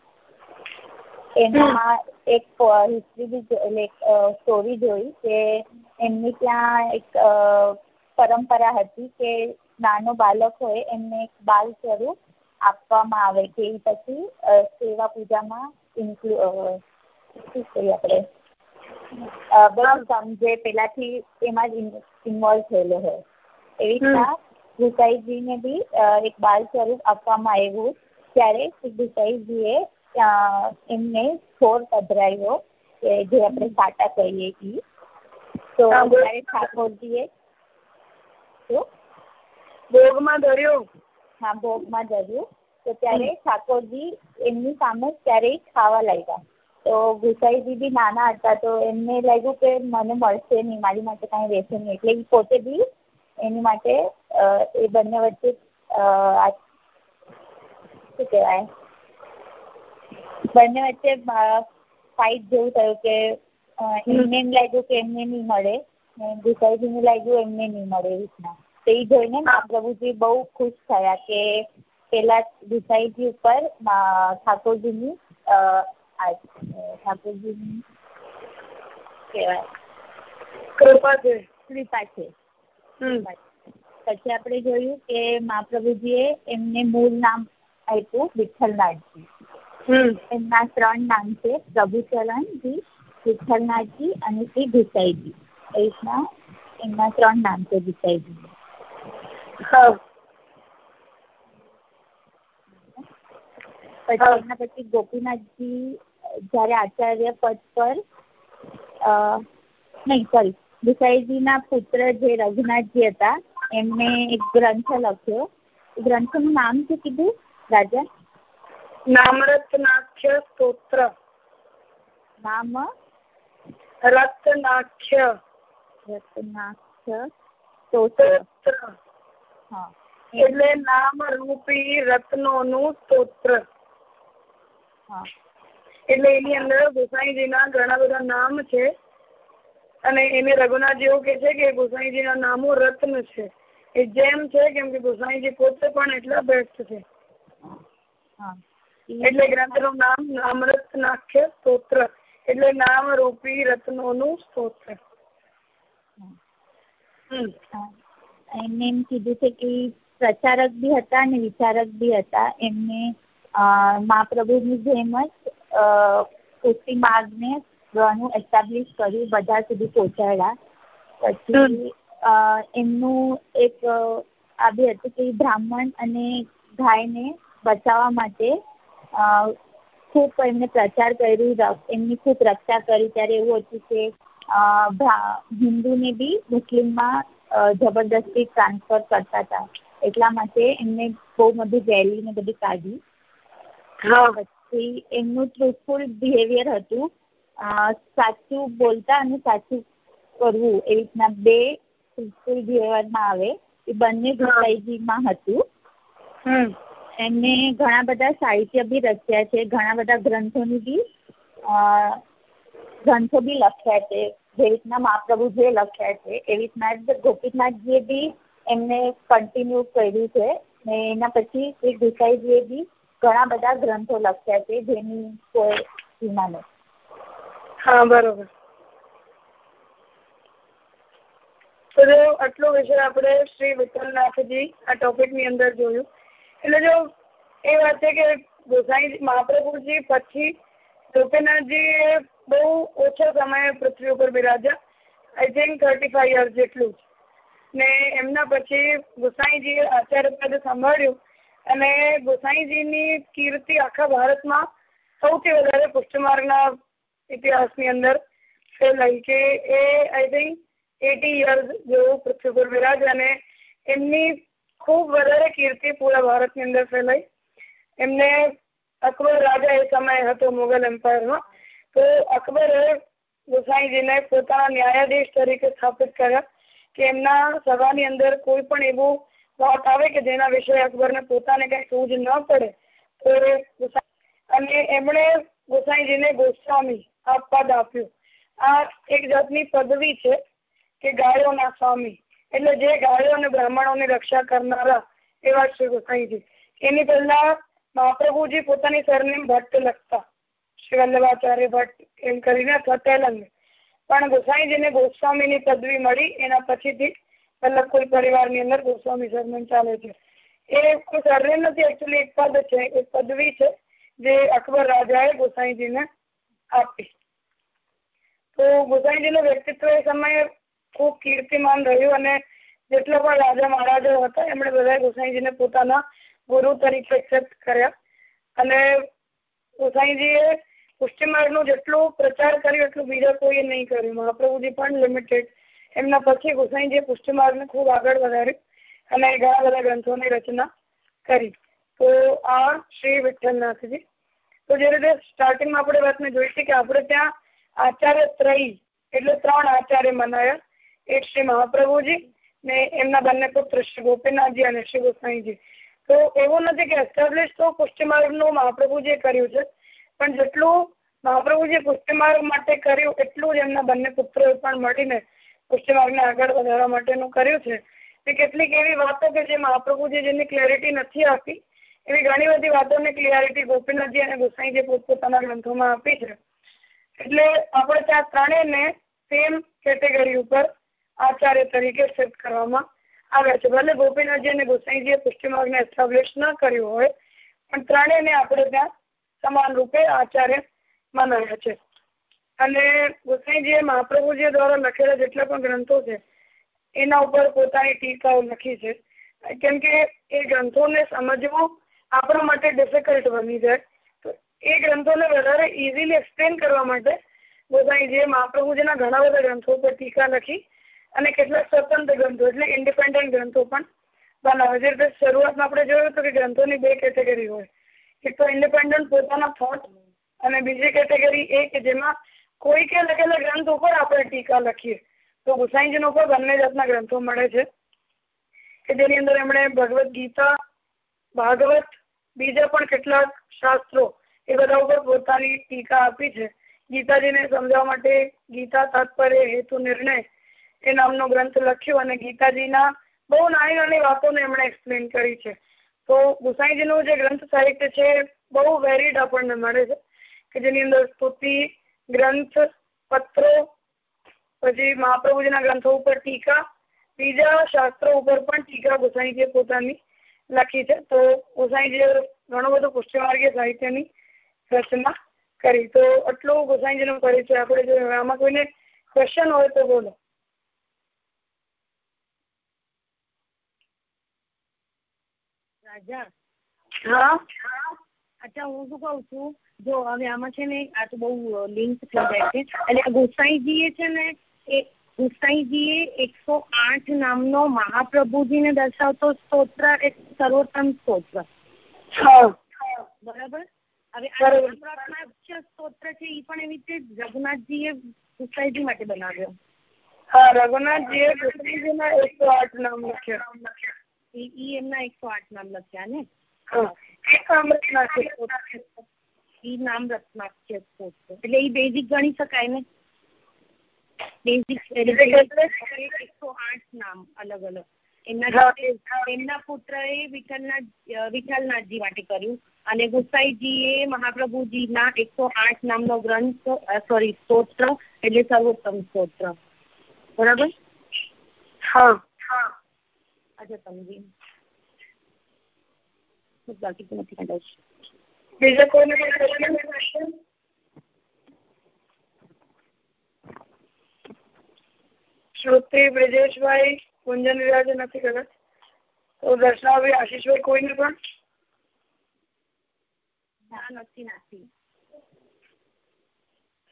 એમાં એક હિસ્ટ્રી બી એટલે સ્ટોરી જોઈ કે એમની ત્યાં એક પરંપરા હતી કે નાનો બાળક હોય એમને એક બાલ સ્વરૂપ આપવામાં આવે કે એ પછી સેવા પૂજામાં ઇન્ક્લુ શું કહીએ આપણે? બધું સમજે પેલાથી એમાં જ ઇન્વોલ્વ થયેલો હોય. એવી રીતના ગુસાઈજીને બી એક બાલ સ્વરૂપ આપવામાં આવ્યું. ત્યારે શ્રી ગુસાઈજીએ એમને છોડ પધરાવ્યો કે જે આપણે સાટા કહીએ એ તો ત્યારે ઠાકોરજીએ શું? ભોગમાં ધર્યો. હા ભોગમાં ધર્યું. તો ત્યારે ઠાકોરજી એમની સામે ત્યારે ખાવા લાગ્યા. તો ગુસાઈજી બી નાના હતા તો એમને લાગ્યું કે મને મળશે નહીં મારી માટે કાંઈ રહેશે નહીં. એટલે એ પોતે બી એની માટે એ બંને વચ્ચે શું કહેવાય? બંને વચ્ચે ફાઇટ જેવું થયું કે એમને એમ લાગ્યું કે એમને નહીં મળે. ગુસાઈજીને લાગ્યું એમને નહીં મળે એવી રીતના. તો એ જોઈને મહાપ્રભુજી બહુ ખુશ થયા કે પેલા ગુસાઈજી ઉપર ઠાકોરજીની ઠાકોરજીની કહેવાય. કૃપા છે. કૃપા છે. પછી આપણે જોયું કે મહાપ્રભુજીએ એમને મૂળ નામ આપ્યું વિઠ્ઠલનાથજી. એમના ત્રણ નામ છે પ્રભુચરણજી વિઠ્ઠલનાથજી અને શ્રી ગુસાઈજી. એ રીતના એમના ત્રણ નામ છે ગુસાઈજી. પછી એના પછી ગોપીનાથજી જયારે આચાર્ય પદ પર નહીં સોરી ગુસાઈજીના પુત્ર જે રઘુનાથજી હતા એમને એક ગ્રંથ લખ્યો. ગ્રંથનું નામ શું કીધું રાજા? નામરત્નાખ્ય સ્તોત્ર નામ રત્નાખ્ય રત્નાખ્ય સ્તોત્ર હા એટલે નામ રૂપી રત્નોનું સ્તોત્ર। હા। એટલે એની અંદર ગોસાઈજીના ઘણા બધા નામ છે અને એને રઘુનાથ એવું કે છે કે ગોસાઈજીના નામો રત્ન છે। એ જેમ છે કેમ કે ગોસાઈજી પોતે પણ એટલા બેસ્ટ છે। હા। એટલે ગ્રંથનું નામ નામરત્નાખ્ય સ્તોત્ર. એટલે નામ રૂપી રત્નોનું સ્તોત્ર. એમને એમ કીધું છે કે પ્રચારક બી હતા અને વિચારક બી હતા. એમને મહાપ્રભુની જેમ જ પુષ્ટિ માર્ગને ઘણું એસ્ટાબ્લિશ કર્યું બધા સુધી પહોંચાડ્યા. પછી એમનું એક આ બી હતું કે બ્રાહ્મણ અને ગાયને બચાવવા માટે ખૂબ એમને પ્રચાર કર્યું એમની ખૂબ રક્ષા કરી. ત્યારે એવું હતું કે હિન્દુને બી મુસ્લિમમાં જબરદસ્તી ટ્રાન્સફર કરતા હતા. એટલા માટે એમને બહુ બધું રેલી ને બધી કાઢી. પછી એમનું ટ્રુથફુલ બિહેવિયર હતું. સાચું બોલતા અને સાચું કરવું. એ રીતના બે જીવનમાં આવે. એ બંને ગુસાઈજીમાં હતું. એમને ઘણા બધા સાહિત્ય બી રચ્યા છે, ઘણા બધા ગ્રંથોની બી ગ્રંથો બી લખ્યા છે, જે રીતના મહાપ્રભુજીએ લખ્યા છે એવી રીતના ગોપીનાથજીએ બી એમને કન્ટિન્યુ કર્યું છે ને એના પછી શ્રી ગુસાઈજીએ બી ઘણા બધા ગ્રંથો લખ્યા છે, જેની કોઈ સીમા નથી. હા, બરોબર. તો જો આટલો વિષય આપણે શ્રી વિઠ્ઠલનાથજી આ ટોપિકની અંદર જોયું. એટલે જો એ વાત છે કે ગોસાઈ મહાપ્રભુજી પછી ગોપીનાથજી બહુ ઓછો સમય પૃથ્વી ઉપર બિરાજ્યા. I think thirty five years જેટલું ને એમના પછી ગોસાઈજીએ આચાર્ય પદ સંભાળ્યું અને ગોસાઈજીની કીર્તિ આખા ભારતમાં સૌથી વધારે પુષ્ટમાર્ગના ઇતિહાસની અંદર ફેલાઈ કે એ આઈ થિંક એટી યર્સ જેવું પૃથ્વી પર બિરાજ અને એમની ખૂબ વધારે કીર્તિ પૂરા ભારતની અંદર ફેલાઈ. એમને અકબર રાજા એ સમય હતો મુગલ એમ્પાયરમાં તો અકબરે ગોસાઈજીને પોતાના ન્યાયાધીશ તરીકે સ્થાપિત કર્યા કે એમના સભાની અંદર કોઈ પણ એવું વાત આવે કે જેના વિશે અકબરને પોતાને કઈ સૂઝ ન પડે, તો અને એમણે ગોસાઈજીને ગોસ્વામી આ પદ આપ્યું. આ એક જાતની પદવી છે કે ગાયોના સ્વામી. એટલે જે ગાયો અને બ્રાહ્મણોની રક્ષા કરનારા એવા શ્રી ગોસાઈજી. એની પહેલા મહાપ્રભુજી પોતાની સરનેમ ભટ્ટ લખતા. શ્રી વલ્લભાચાર્ય ભટ્ટ એમ કરીને અથવા તેલંગ પણ ગોસાઈજીને ગોસ્વામીની પદવી મળી. એના પછીથી મતલબ કોઈ પરિવારની અંદર ગોસ્વામી સરનેમ ચાલે છે. એ કોઈ સરનેમ નથી એકચ્યુઅલી એક પદ છે. એક પદવી છે જે અકબર રાજાએ ગોસાઈજીને આપી. તો ગોસાઈજીનું વ્યક્તિત્વ એ સમયે ખૂબ કીર્તિમાન રહ્યું અને જેટલા પણ રાજા મહારાજાઓ હતા, એમણે બધા ગોસાઈજીને પોતાના ગુરુ તરીકે એક્સેપ્ટ કર્યા. અને ગોસાઈજીએ પુષ્ટિ માર્ગનો જેટલો પ્રચાર કર્યો, એટલું બીજા કોઈએ નહીં કર્યું. મહાપ્રભુજી પણ લિમિટેડ એમના પછી ગોસાઈજીએ પુષ્ટિ માર્ગને ખૂબ આગળ વધાર્યું અને ઘણા બધા ગ્રંથોની રચના કરી. તો આ શ્રી વિઠ્ઠલનાથજી. તો જે રીતે સ્ટાર્ટિંગમાં આપણે વાતને જોઈ છે કે આપણે ત્યાં આચાર્ય ત્રય, એટલે ત્રણ આચાર્ય મનાયા. એક શ્રી મહાપ્રભુજી ને એમના બંને પુત્ર શ્રી ગોપીનાથજી અને શ્રી ગોસાઈજી તો એવું નથી કે એસ્ટાબ્લિશ તો પુષ્ટિમાર્ગનું મહાપ્રભુજીએ કર્યું છે, પણ જેટલું મહાપ્રભુજીએ પુષ્ટિમાર્ગ માટે કર્યું એટલું જ એમના બંને પુત્રોએ પણ મળીને પુષ્ટિમાર્ગને આગળ વધારવા માટેનું કર્યું છે. એ કેટલીક એવી વાતો કે જે મહાપ્રભુજી જેની ક્લેરિટી નથી આપી, એવી ઘણી બધી વાતોની ક્લિયરિટી ગોપીનાથજી અને ગોસાઈજી પોતપોતાના ગ્રંથોમાં આપી છે. એટલે આપણે ત્યાં ત્રણેયને સેમ કેટેગરી ઉપર આચાર્ય તરીકે સેટ કરવામાં આવ્યા છે. ભલે ગોપીનાથજી અને ગોસાઈજીએ પુષ્ટિમાર્ગને એસ્ટાબ્લિશ ન કર્યું હોય, પણ ત્રણેયને આપણે ત્યાં સમાન રૂપે આચાર્ય મનાવ્યા છે. અને ગોસાઈજીએ મહાપ્રભુજી દ્વારા લખેલા જેટલા પણ ગ્રંથો છે, એના ઉપર પોતાની ટીકાઓ લખી છે. કેમ કે એ ગ્રંથોને સમજવું આપણા માટે ડિફિકલ્ટ બની જાય. તો એ ગ્રંથોને વધારે ઇઝીલી એક્સપ્લેન કરવા માટે ગોસાઈજીએ મહાપ્રભુજીના ઘણા બધા ગ્રંથો પર ટીકા લખી અને કેટલાક સ્વતંત્ર ગ્રંથો, એટલે ઇન્ડિપેન્ડન્ટ ગ્રંથો પણ. બનાવે જે રીતે શરૂઆતમાં આપણે જોયું હતું કે ગ્રંથોની બે કેટેગરી હોય. એક તો ઇન્ડિપેન્ડન્ટ પોતાના થોટ અને બીજી કેટેગરી એ કે જેમાં કોઈ કે લખેલા ગ્રંથ ઉપર આપણે ટીકા લખીએ. તો ગુસાઈજીનો ઉપર બંને જાતના ગ્રંથો મળે છે. કે જેની અંદર એમણે ભગવદ્ ગીતા, ભાગવત, બીજા પણ કેટલાક શાસ્ત્રો એ બધા ઉપર પોતાની ટીકા આપી છે. ગીતાજીને સમજાવવા માટે ગીતા તાત્પર્ય, હેતુ, નિર્ણય એ નામનો ગ્રંથ લખ્યો અને ગીતાજીના બહુ નાની નાની વાતોને એમણે એક્સપ્લેન કરી છે. તો ગુસાઈજીનું જે ગ્રંથ સાહિત્ય છે બહુ વેરીડ આપણને મળે છે, કે જેની અંદર સ્તુતિ, ગ્રંથ, પત્રો, પછી મહાપ્રભુજીના ગ્રંથો ઉપર ટીકા, બીજા શાસ્ત્રો ઉપર પણ ટીકા ગુસાઈજીએ પોતાની લખી છે. તો ગુસાઈજીએ ઘણું બધું પુષ્ટિમાર્ગીય સાહિત્યની રચના કરી. તો આટલું ગુસાઈજીનું પરિચય આપણે જો આમાં કોઈને ક્વેશ્ચન હોય તો બોલો. રાજા. હા? અચ્છા હું શું કઉ છું? જો હવે આમાં છે ને આ તો બહુ લિંક થઈ જાય છે. એટલે ગોસાઈજીએ છે ને એ ગોસાઈજીએ એકસો આઠ નામનો મહાપ્રભુજીને દર્શાવતો સ્તોત્ર એક સર્વોત્તમ સ્તોત્ર. બરાબર? હવે આ સ્તોત્ર છે એ પણ એવી રીતે રઘુનાથજીએ ગુસાઈજી માટે બનાવ્યો. હા રઘુનાથજીએ કૃષ્ણજીના એકસો આઠ નામ લખ્યા. ઈ એમના એકસો આઠ નામ લખ્યા ને? ઈ નામ રત્નાક્ષર એટલે ઈ બેઝિક ગણી શકાય ને? બેઝિક એકસો આઠ નામ અલગ અલગ. એમના એમના પુત્રએ વિઠ્ઠલના વિઠ્ઠલનાથજી માટે કર્યું. અને ગુસાઈજીએ મહાપ્રભુજીના એકસો આઠ નામનો ગ્રંથ સોરી સ્તોત્ર એટલે સર્વોત્તમ સ્તોત્ર. બરાબર? હા. હા. અચ્છા સમજી. બાકી તો નથી કદાચ. બીજા કોઈને કોઈ પ્રશ્ન શ્રુતિ બ્રિજેશભાઈ કુંજન વિરાજે નથી કદાચ તો દર્શનાભાઈ આશીષભાઈ કોઈને પણ? ના નથી નથી.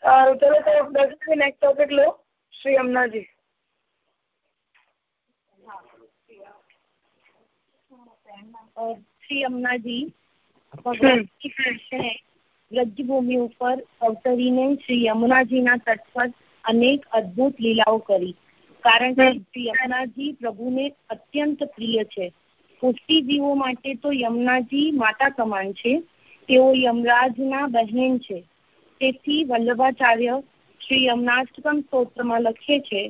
સારું ચલો તો દર્શનાભાઈ નેક્સ્ટ ટોપિક લો. શ્રી અમનાજી. શ્રી અમનાજી ભગવાન શ્રી કૃષ્ણે વ્રજભૂમિ ઉપર અવતરીને શ્રી યમુનાજીના તટ પર અનેક અદ્ભુત લીલાઓ કરી કારણ કે શ્રી યમુનાજી પ્રભુને અત્યંત પ્રિય છે પુષ્ટિજીવો માટે તો યમુનાજી માતા સમાન છે તેઓ યમરાજના બહેન છે તેથી વલ્લભાચાર્ય શ્રી યમનાષ્ટકમ સ્તોત્રમાં લખે છે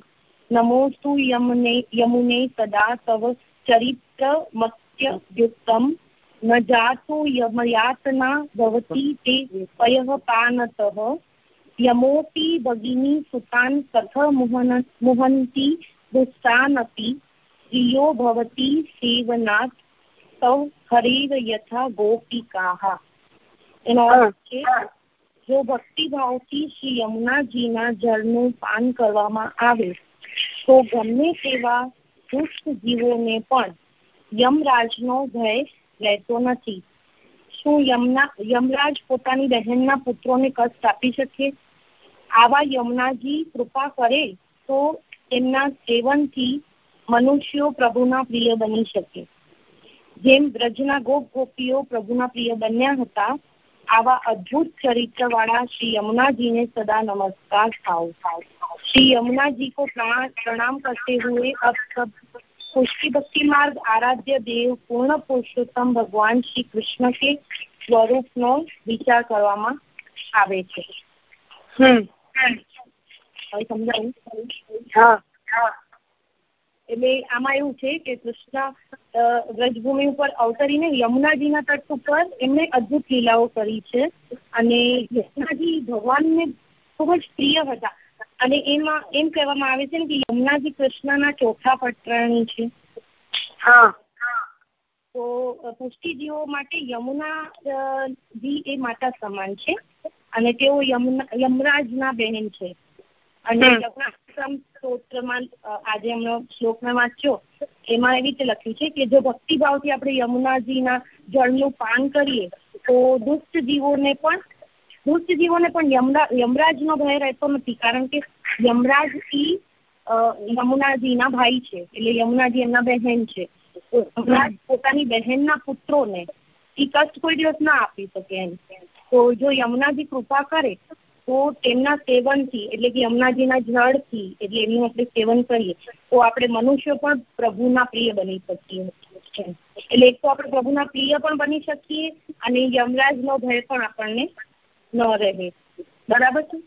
નમોસ્તુ યમને યમુને સદા તવ ચરિત્ર મત્ય યુક્તમ ન જાતો યમયાતના ભવતી તે પયઃ પાનતઃ યમોપી ભગિની સુતાન કથ મુહન મુહંતી દુષ્ટાનપી પ્રિયો ભવતી સેવનાથ તવ હરેવ યથા ગોપિકાહ એનો અર્થ છે જો ભક્તિભાવથી શ્રી યમુનાજીના જળનું પાન કરવામાં આવે તો ગમે તેવા દુષ્ટ જીવોને પણ યમરાજનો ભય રહેતો નથી શું યમના યમરાજ પોતાની બહેનના પુત્રોને કષ્ટ આપી શકે આવા યમુનાજી કૃપા કરે તો તેમના સેવનથી મનુષ્યો પ્રભુના પ્રિય બની શકે જેમ બ્રજના ગોપ ગોપીઓ પ્રભુના પ્રિય બન્યા હતા આવા અદ્ભુત ચરિત્ર वाला श्री यमुना जी ने सदा नमस्कार खाओ श्री यमुना जी को प्रणाम करते हुए अब सब પુષ્ટિ ભક્તિ માર્ગ આરાધ્ય દેવ પૂર્ણ પુરુષોત્તમ ભગવાન શ્રી કૃષ્ણ કે સ્વરૂપનો વિચાર કરવામાં આવે છે. હમ. હવે સમજાવું હા. હા એટલે આમાં એવું છે કે કૃષ્ણ વ્રજભૂમિ ઉપર અવતરીને યમુનાજીના તટ ઉપર એમને અદભુત લીલાઓ કરી છે. અને યમુનાજી ભગવાનને ખૂબ જ પ્રિય હતા. અને એમાં એમ કહેવામાં આવે છે ને કે યમુનાજી કૃષ્ણના ચોથા પટરાણી છે. હા. તો પુષ્ટિજીવો માટે યમુના જી એ માતા સમાન છે અને તેઓ યમરાજ યમરાજના બહેન છે. અને યમુનાશ્રમ સ્તોત્રમાં આજે એમનો શ્લોક મેં વાંચ્યો એમાં એવી રીતે લખ્યું છે કે જો ભક્તિભાવથી આપણે યમુનાજીના જળનું પાન કરીએ તો દુષ્ટ જીવોને પણ દુષ્ટ જીવોને પણ યમરા, યમરાજનો ભય રહેતો નથી. કારણ કે યમરાજ ઈ યમુનાજીના ભાઈ છે. એટલે યમુનાજી એમના બહેન છે. યમરાજ પોતાની બહેનના પુત્રોને ઈ કષ્ટ કોઈ દિવસ ના આપી શકે એમ. તો જો યમુનાજી કૃપા કરે, તો તેમના સેવનથી, એટલે કે યમુનાજીના જળથી, એટલે એમનું આપણે સેવન કરીએ, તો આપણે મનુષ્ય પણ પ્રભુના પ્રિય બની શકીએ. એટલે એક તો આપણે પ્રભુના પ્રિય પણ બની શકીએ અને યમરાજનો ભય પણ આપણને ન રહે. બરાબર છે?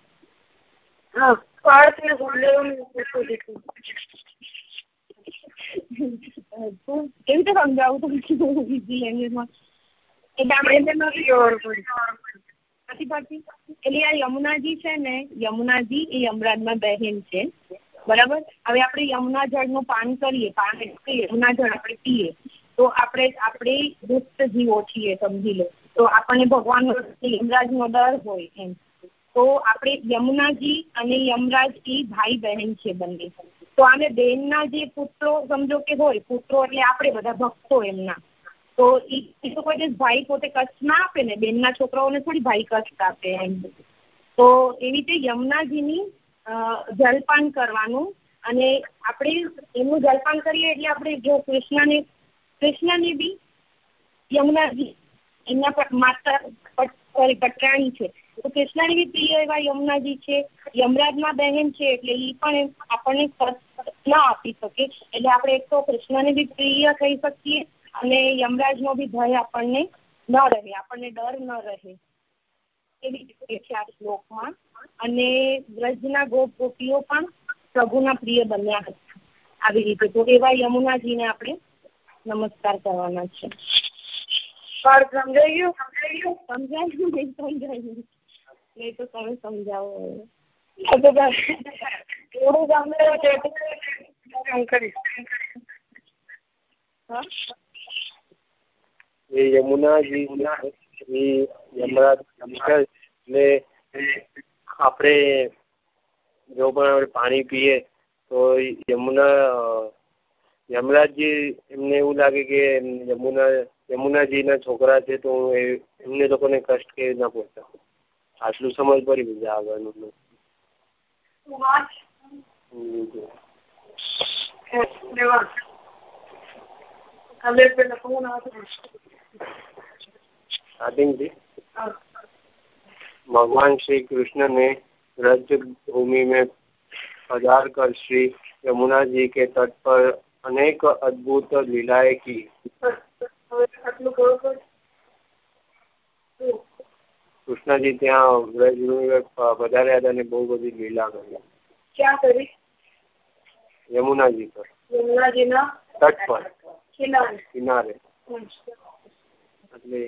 હા ને ગુરુદેવ કેવી રીતે સમજાવું તો બીજી લેંગ્વેજમાં એટલે આપણે નથી પડતી એટલે આ યમુનાજી છે ને યમુનાજી એ યમરાજના બહેન છે. બરાબર? હવે આપણે યમુના જળનું પાન કરીએ પાન એટલે યમુના જળ આપણે પીએ. તો આપણે આપણે દુષ્ટ જીવો છીએ સમજી લો. તો આપણને ભગવાનનો યમરાજનો ડર હોય એમ. તો આપણે યમુનાજી અને યમરાજ એ ભાઈ બહેન છે બંને. તો આને બેનના જે પુત્રો સમજો કે હોય, પુત્રો એટલે આપણે બધા ભક્તો એમના. તો એ દિવસ ભાઈ પોતે કષ્ટ ના આપે ને બેનના છોકરાઓને થોડી ભાઈ કષ્ટ આપે એમ. તો એવી રીતે યમુનાજીની જલપાન કરવાનું અને આપણે એનું જલપાન કરીએ એટલે આપણે જો કૃષ્ણને કૃષ્ણને બી યમુનાજી એમના માતા સોરી પટરાણી છે. તો કૃષ્ણાની પ્રિય એવા યમુનાજી છે. યમરાજના બહેન છે એટલે એ પણ આપણને ના આપી શકે. એટલે આપણે એક તો કૃષ્ણને બી પ્રિય કહી શકીએ અને યમરાજનો બી ભય આપણને ન રહે, આપણને ડર ન રહે. એવી રીતે છે આ શ્લોકમાં. અને વ્રજના ગોપ ગોપીઓ પણ પ્રભુના પ્રિય બન્યા હતા. આવી રીતે તો એવા યમુનાજીને આપણે નમસ્કાર કરવાના છે. પાર્થ સમજાઈ ગયું સમજાઈ ગયું સમજાયું નહીં સમજાયું નહીં તો તમે સમજાવો આ તો બસ થોડું સમજાયું છે એટલે હું કરીશ હા એ યમુનાજી એ યમરાજ એટલે આપણે જો પણ આપણે પાણી પીએ તો યમુના યમરાજજી એમને એવું લાગે કે યમુના યમુનાજીના છોકરા છે તો હું એ- એમને લોકોને કષ્ટ કેવી રીતના પહોંચાડું આટલું સમજ પડી ગઈ છે આગળનું હમ. દેવા કાલે પેલા ફોન આવતો स्टार्टिंग थी भगवान श्री कृष्ण ने ब्रज भूमि में पधार कर श्री यमुना जी के तट पर अनेक अद्भुत लीलाएं की હવે આટલું કૃષ્ણજી ત્યાં પર પધાર્યા હતા અને બહુ બધી લીલા કરી. ક્યાં કરી? યમુનાજી પર. યમુનાજીના તટ પર. કિનારે. કિનારે. એટલે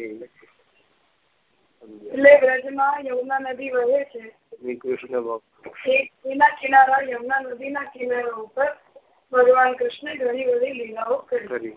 એટલે વ્રજમાં યમુના નદી વહે છે. શ્રી કૃષ્ણ એના કિનારા યમુના નદીના કિનારા ઉપર ભગવાન કૃષ્ણે ઘણી બધી લીલાઓ કરી. કરી.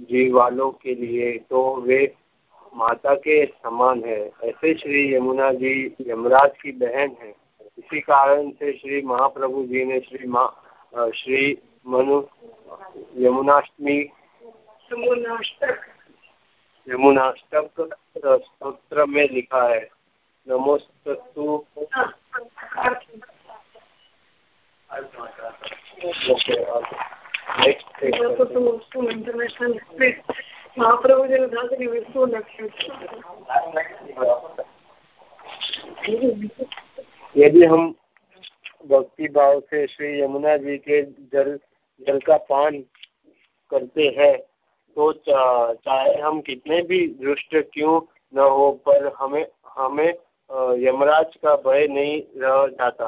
जीव वालों के लिए तो वे माता के समान है। ऐसे श्री यमुना जी यमराज की बहन है। इसी कारण से श्री महाप्रभु जी ने श्री मा श्री मनु यमुनाष्टमी यमुनाष्टक। स्त्रोत्र में लिखा है। नमोस्तु। हाँ। यदि हम भक्ति भाव से श्री यमुना जी के जल जल का पान करते हैं तो चाहे हम कितने भी दुष्ट क्यों न हो, पर हमें हमें यमराज का भय नहीं रह जाता।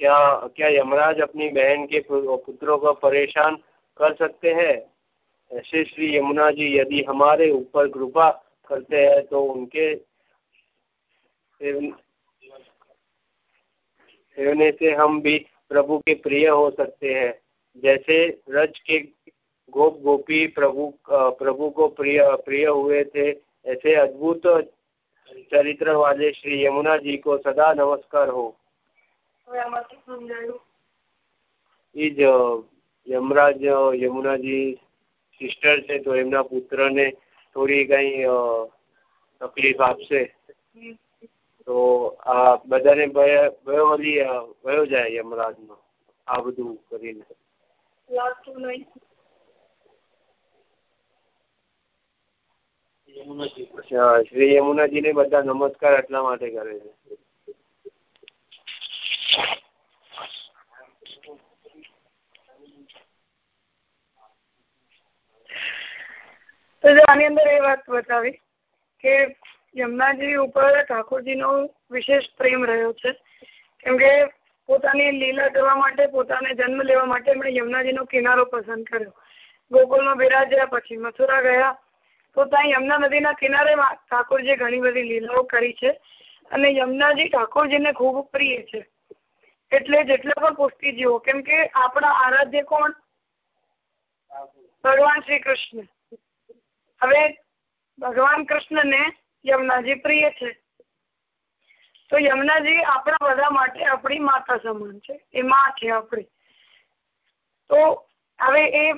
क्या क्या यमराज अपनी बहन के पुत्रों को परेशान कर सकते हैं? ऐसे श्री यमुना जी, यदि हमारे ऊपर कृपा करते हैं तो उनके सेवने से हम भी प्रभु के प्रिय हो सकते हैं। जैसे रज के गोप गोपी प्रभु प्रभु को प्रिय प्रिय हुए थे, ऐसे अद्भुत चरित्र वाले श्री यमुना जी को सदा नमस्कार हो। એ જ યમરાજ યમુનાજી સિસ્ટર છે તો એમના પુત્રને થોડી કઈ અ, તકલીફ આપશે. તો આ બધાને ભય ભયો વળી અ, ભયો જાય યમરાજનો આ બધું કરીને. લાગતું નહીં અચ્છા, શ્રી યમુનાજીને બધા નમસ્કાર એટલા માટે કરે છે. તો આની અંદર એ વાત બતાવી કે યમુનાજી ઉપર ઠાકોરજીનો વિશેષ પ્રેમ રહ્યો છે. કેમ કે પોતાની લીલા કરવા માટે, પોતાને જન્મ લેવા માટે એમણે યમુનાજીનો કિનારો પસંદ કર્યો. ગોકુળમાં બિરાજ્યા, પછી મથુરા ગયા, તો ત્યાં યમુના નદીના કિનારે ઠાકોરજીએ ઘણી બધી લીલાઓ કરી છે અને યમુનાજી ઠાકોરજીને ખૂબ પ્રિય છે. એટલે જેટલા પણ પુષ્ટિજીવો, કેમ કે આપણા આરાધ્ય કોણ? ભગવાન શ્રી કૃષ્ણ. હવે ભગવાન કૃષ્ણને યમુનાજી પ્રિય છે. તો યમુનાજી આપણા બધા માટે આપણી માતા સમાન છે. એ માં છે આપણી. તો હવે એ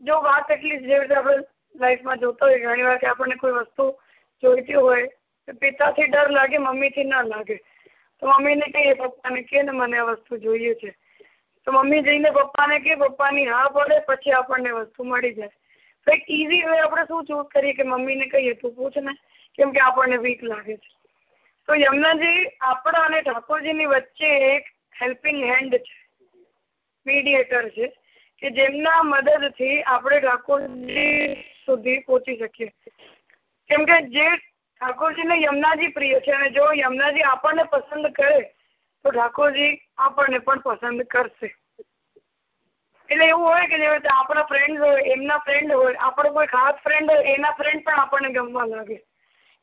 જો વાત એટલી જેવી રીતે આપણે લાઈફમાં જોતા હોય, ઘણી વાર કે આપણને કોઈ વસ્તુ જોઈતી હોય પિતાથી ડર લાગે, મમ્મીથી ના લાગે. તો મમ્મીને કહીએ, પપ્પાને કે ને મને આ વસ્તુ જોઈએ છે. તો મમ્મી જઈને પપ્પાને કે, પપ્પાની હા પડે, પછી આપણને વસ્તુ મળી જાય. તો એક ઇઝી વે આપણે શું ચૂઝ કરીએ કે મમ્મીને કહીએ, તું પૂછ ને, કેમ કે આપણને વીક લાગે છે. તો યમુનાજી, આપણા અને ઠાકોરજીની વચ્ચે એક હેલ્પિંગ હેન્ડ છે મીડિયેટર છે, કે જેમના મદદથી આપણે ઠાકોરજી સુધી પહોંચી શકીએ. કેમ કે જે ઠાકોરજીને યમુનાજી પ્રિય છે અને જો યમુનાજી આપણને પસંદ કરે, તો ઠાકોરજી આપણને પણ પસંદ કરશે. એટલે એવું હોય કે રીતે આપણા ફ્રેન્ડ હોય, એમના ફ્રેન્ડ હોય, આપણો કોઈ ખાસ ફ્રેન્ડ હોય, એના ફ્રેન્ડ પણ આપણને ગમવા લાગે.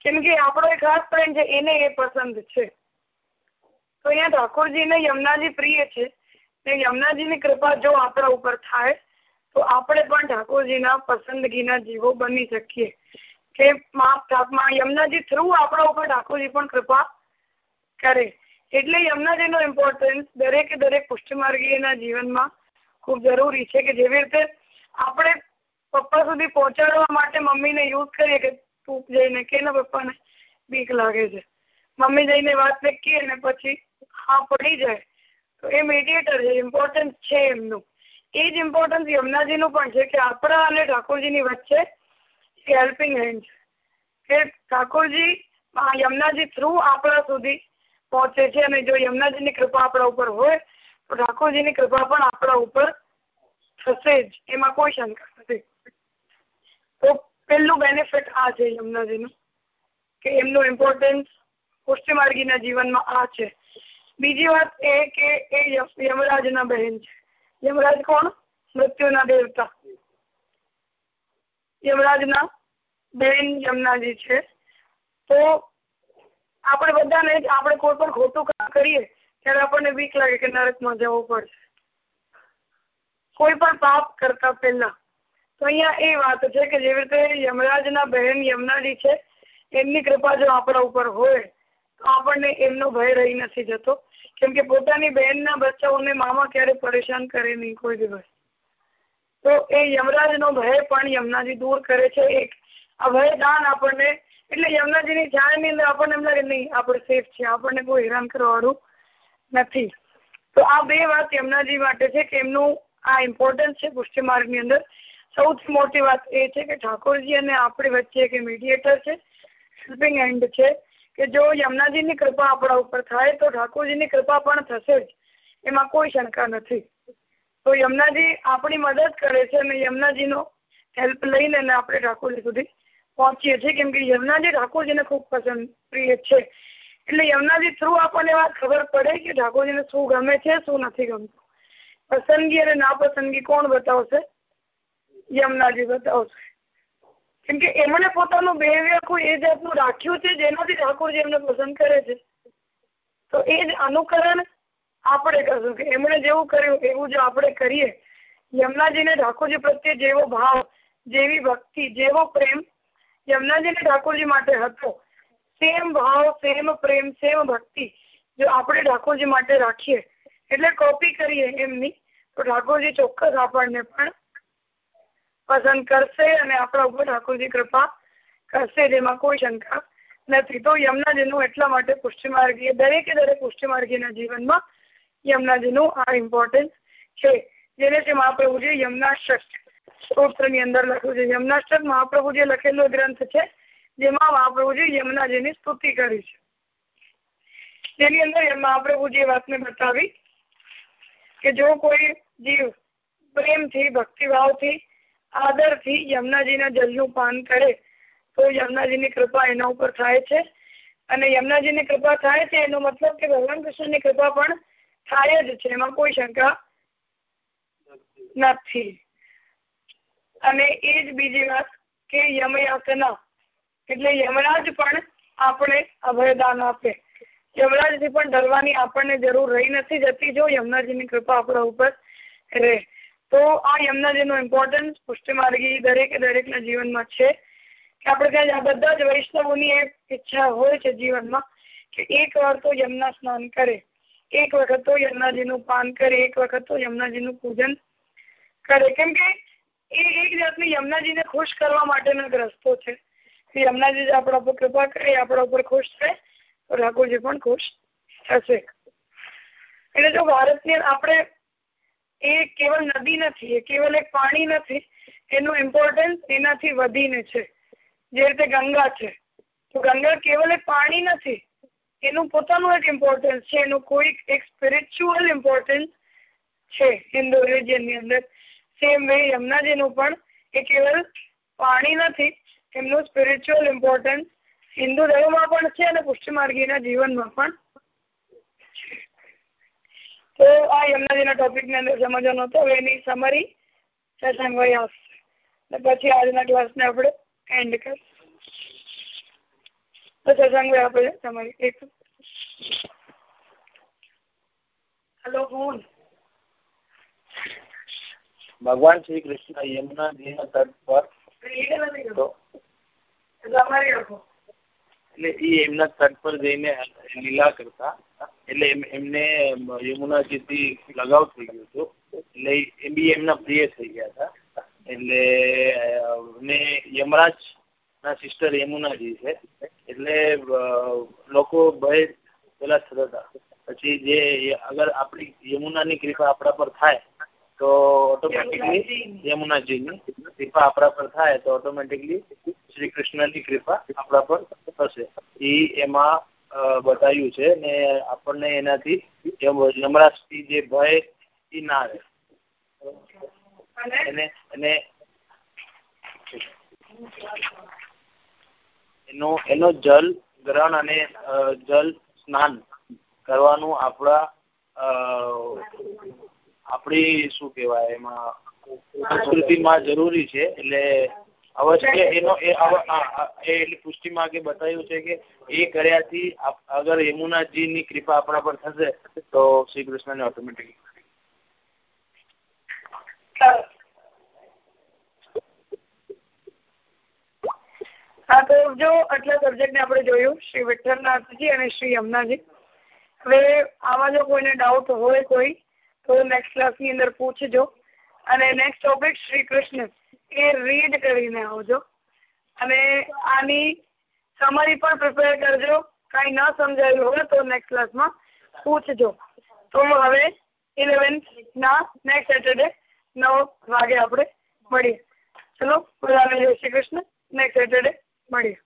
કેમ કે આપણો એક ખાસ ફ્રેન્ડ છે, એને એ પસંદ છે. તો અહીંયા ઠાકોરજીને યમુનાજી પ્રિય છે. ને યમુનાજીની કૃપા જો આપણા ઉપર થાય, તો આપણે પણ ઠાકોરજીના પસંદગીના જીવો બની શકીએ. કે માં યમુનાજી થ્રુ આપણા ઉપર ઠાકોરજી પણ કૃપા કરે. એટલે યમુનાજીનો ઇમ્પોર્ટન્સ દરેકે દરેક પુષ્ટિમાર્ગીના જીવનમાં ખૂબ જરૂરી છે કે જેવી રીતે આપણે પપ્પા સુધી પહોંચાડવા માટે મમ્મીને યુઝ કરીએ કે તું જઈને કે ને પપ્પાને બીક લાગે છે. મમ્મી જઈને વાત કહે ને પછી હા પડી જાય. તો એ મીડિયેટર છે ઇમ્પોર્ટન્સ છે એમનું. એ જ ઇમ્પોર્ટન્સ યમુનાજીનું પણ છે કે આપણા અને ઠાકોરજીની વચ્ચે હેલ્પિંગ હેન્ડ કે ઠાકોરજી યમુનાજી થ્રુ આપણા સુધી પહોંચે છે અને જો યમુનાજીની કૃપા આપણા ઉપર હોય ઠાકોરજીની કૃપા પણ આપણા ઉપર થશે જ. એમાં કોઈ શંકા નથી. તો પહેલું બેનિફિટ આ છે યમુનાજીનું, કે એમનું ઇમ્પોર્ટન્સ પુષ્ટિમાર્ગીના જીવનમાં આ છે. બીજી વાત એ કે એ યમરાજના બહેન છે. યમરાજ કોણ? મૃત્યુના દેવતા. યમરાજના બહેન યમુનાજી છે. તો આપણે બધાને આપણે કોઈ પણ ખોટું કામ કરીએ ત્યારે આપણને બીક લાગે કે નરકમાં જવું પડશે. કોઈ પણ પાપ કરતા પહેલા. તો અહીંયા એ વાત છે કે જેવી રીતે યમરાજના બહેન યમનાજી છે, એમની કૃપા જો આપણા ઉપર હોય, તો આપણને એમનો ભય રહી નથી જતો. કેમ કે પોતાની બહેનના બચ્ચાઓને મામા ક્યારે પરેશાન કરે નહીં કોઈ દિવસ. તો એ યમરાજનો ભય પણ યમનાજી દૂર કરે છે એક. અભય દાન આપણને, એટલે યમનાજીની છાયાની અંદર આપણને એમ લાગે નહીં, આપણે સેફ છે આપણને કોઈ હેરાન કરવાવાળું નથી. તો આ બે વાત યમુનાજી માટે છે કે એમનું આ ઇમ્પોર્ટન્સ છે પુષ્ટિ માર્ગની અંદર. સૌથી મોટી વાત એ છે કે ઠાકોરજી અને આપણી વચ્ચે એક મીડિયેટર છે હેલ્પિંગ હેન્ડ છે, કે જો યમુનાજીની કૃપા આપણા ઉપર થાય તો ઠાકોરજીની કૃપા પણ થશે જ. એમાં કોઈ શંકા નથી. તો યમુનાજી આપણી મદદ કરે છે અને યમુનાજીનો હેલ્પ લઈને આપણે ઠાકોરજી સુધી પહોંચીએ છીએ. કેમ કે યમુનાજી ઠાકોરજીને ખૂબ પસંદ પ્રિય છે. એટલે યમુનાજી થ્રુ આપણને વાત ખબર પડે કે ઠાકોરજીને શું ગમે છે, શું નથી ગમતું. પસંદગી અને નાપસંદગી કોણ બતાવશે? યમુનાજી બતાવશે. કેમ કે એમણે પોતાનું બિહેવિયર કોઈ એ જાતનું રાખ્યું છે, જેનાથી ઠાકોરજી એમને પસંદ કરે છે. તો એ જ અનુકરણ આપણે કરશું કે એમણે જેવું કર્યું, એવું જો આપણે કરીએ. યમુનાજીને ઠાકોરજી પ્રત્યે જેવો ભાવ, જેવી ભક્તિ, જેવો પ્રેમ યમુનાજીને ઠાકોરજી માટે હતો. સેમ ભાવ સેમ પ્રેમ સેમ ભક્તિ જો આપણે ઠાકોરજી માટે રાખીએ એટલે કોપી કરીએ એમની તો ઠાકોરજી ચોક્કસ આપણને પણ પસંદ કરશે અને આપણા ઉપર ઠાકોરજી કૃપા કરશે જેમાં કોઈ શંકા નથી તો યમુનાજીનું એટલા માટે પુષ્ટિમાર્ગીય, દરેકે દરેક પુષ્ટિમાર્ગીના જીવનમાં યમુનાજીનું આ ઇમ્પોર્ટન્સ છે, જેને છે મહાપ્રભુજી યમુનાષ્ટક સ્તોત્રની અંદર લખ્યું છે. યમુનાષ્ટક મહાપ્રભુજીએ લખેલો ગ્રંથ છે જેમાં મહાપ્રભુજી યમુનાજીની સ્તુતિ કરી છે. જેની અંદર મહાપ્રભુજી વાતને બતાવી કે જો કોઈ જીવ પ્રેમથી, ભક્તિભાવથી, આદરથી યમુનાજીના જલનું પાન કરે, તો યમુનાજીની કૃપા એના ઉપર થાય છે. અને યમુનાજીની કૃપા થાય છે, એનો મતલબ કે ભગવાન કૃષ્ણની કૃપા પણ થાય જ છે, એમાં કોઈ શંકા નથી. અને એ જ બીજી વાત કે યમયાતના એટલે યમરાજ પણ આપણે અભયદાન આપે. યમરાજથી પણ ડરવાની આપણને જરૂર રહી નથી જતી જો યમુનાજીની કૃપા આપણા ઉપર રહે. તો આ યમુનાજીનો ઇમ્પોર્ટન્સ પુષ્ટિમાર્ગી દરેકે દરેકના જીવનમાં છે કે આપણે ત્યાં આ બધા જ વૈષ્ણવોની એક ઈચ્છા હોય છે જીવનમાં કે એક વાર તો યમુના સ્નાન કરે, એક વખત તો યમુનાજીનું પાન કરે, એક વખત તો યમુનાજીનું પૂજન કરે. કેમ કે એ એક જાતની યમુનાજીને ખુશ કરવા માટેનો એક રસ્તો છે. યમુનાજી આપણા ઉપર કૃપા કરે, આપણા ઉપર ખુશ થાય, તો ઠાકોરજી પણ ખુશ થશે. એટલે જો ભારતની આપણે એ કેવલ નદી નથી, એ કેવલ એક પાણી નથી, એનું ઇમ્પોર્ટન્સ એનાથી વધીને છે. જે રીતે ગંગા છે, તો ગંગા કેવલ એક પાણી નથી, એનું પોતાનું એક ઇમ્પોર્ટન્સ છે, એનું કોઈક એક સ્પિરિચ્યુઅલ ઇમ્પોર્ટન્સ છે હિન્દુ રિલિજનની અંદર સેમ વે યમુનાજીનું પણ એ કેવલ પાણી નથી એમનું સ્પિરિચ્યુઅલ ઇમ્પોર્ટન્સ હિન્દુ ધર્મમાં પણ છે અને પુષ્ટિમાર્ગીના જીવનમાં પણ તો આ યમુનાજીના ટોપિકની અંદર સમજવાનો હતો. હવે એની સમરી સત્સંગભાઈ આવશે. ને પછી આજના ક્લાસને આપણે એન્ડ કર તો સત્સંગભાઈ આપણે સમરી એક. હેલો ફોન ભગવાન શ્રી કૃષ્ણ યમુનાજીના તટ પર તો તમારી રાખો એટલે એ એમના તટ પર જઈને લીલા કરતા. એટલે એમને યમુનાજીથી લગાવ થઈ ગયો હતો. એટલે એ બી એમના પ્રિય થઈ ગયા હતા. એટલે ને યમરાજ ના સિસ્ટર યમુનાજી છે. એટલે લોકો ભય પેલા થતા હતા. પછી જે અગર આપણી યમુનાની કૃપા આપણા પર થાય તો ઓટોમેટિકલી યમુનાજીની કૃપા આપણા પર થાય તો ઓટોમેટિકલી શ્રી કૃષ્ણની કૃપા આપણા પર થશે. એ એમાં બતાવ્યું છે ને આપણને એનાથી યમરાજથી જે ભય એ ના રહે. એને એને, એનો એનો જલ ગ્રહણ અને જલ સ્નાન કરવાનું આપણા આપણી શું કહેવાય, એમાં સંસ્કૃતિમાં જરૂરી છે, એટલે અવશ્ય એનો એ એટલે પુષ્ટિમાં કે બતાવ્યું છે કે એ કર્યાથી અગર યમુનાજીની કૃપા આપણા પર થશે, તો શ્રી કૃષ્ણને ઓટોમેટિક હા, તો જો આટલા સબ્જેક્ટને આપણે જોયું, શ્રી વિઠ્ઠલનાથજી અને શ્રી યમુનાજી હવે આમાં જો કોઈને ડાઉટ હોય કોઈ તો નેક્સ્ટ ક્લાસની અંદર પૂછજો. અને નેક્સ્ટ ટોપિક શ્રી કૃષ્ણ. એ રીડ કરીને આવજો. અને આની સમરી પણ પ્રિપેર કરજો. કાંઈ ન સમજાયું હોય તો નેક્સ્ટ ક્લાસમાં પૂછજો. તો હવે ઇલેવન્થના નેક્સ્ટ સેટરડે નવ વાગે આપણે મળીએ. ચલો, બધાને જય શ્રી કૃષ્ણ. નેક્સ્ટ સેટરડે મળીએ.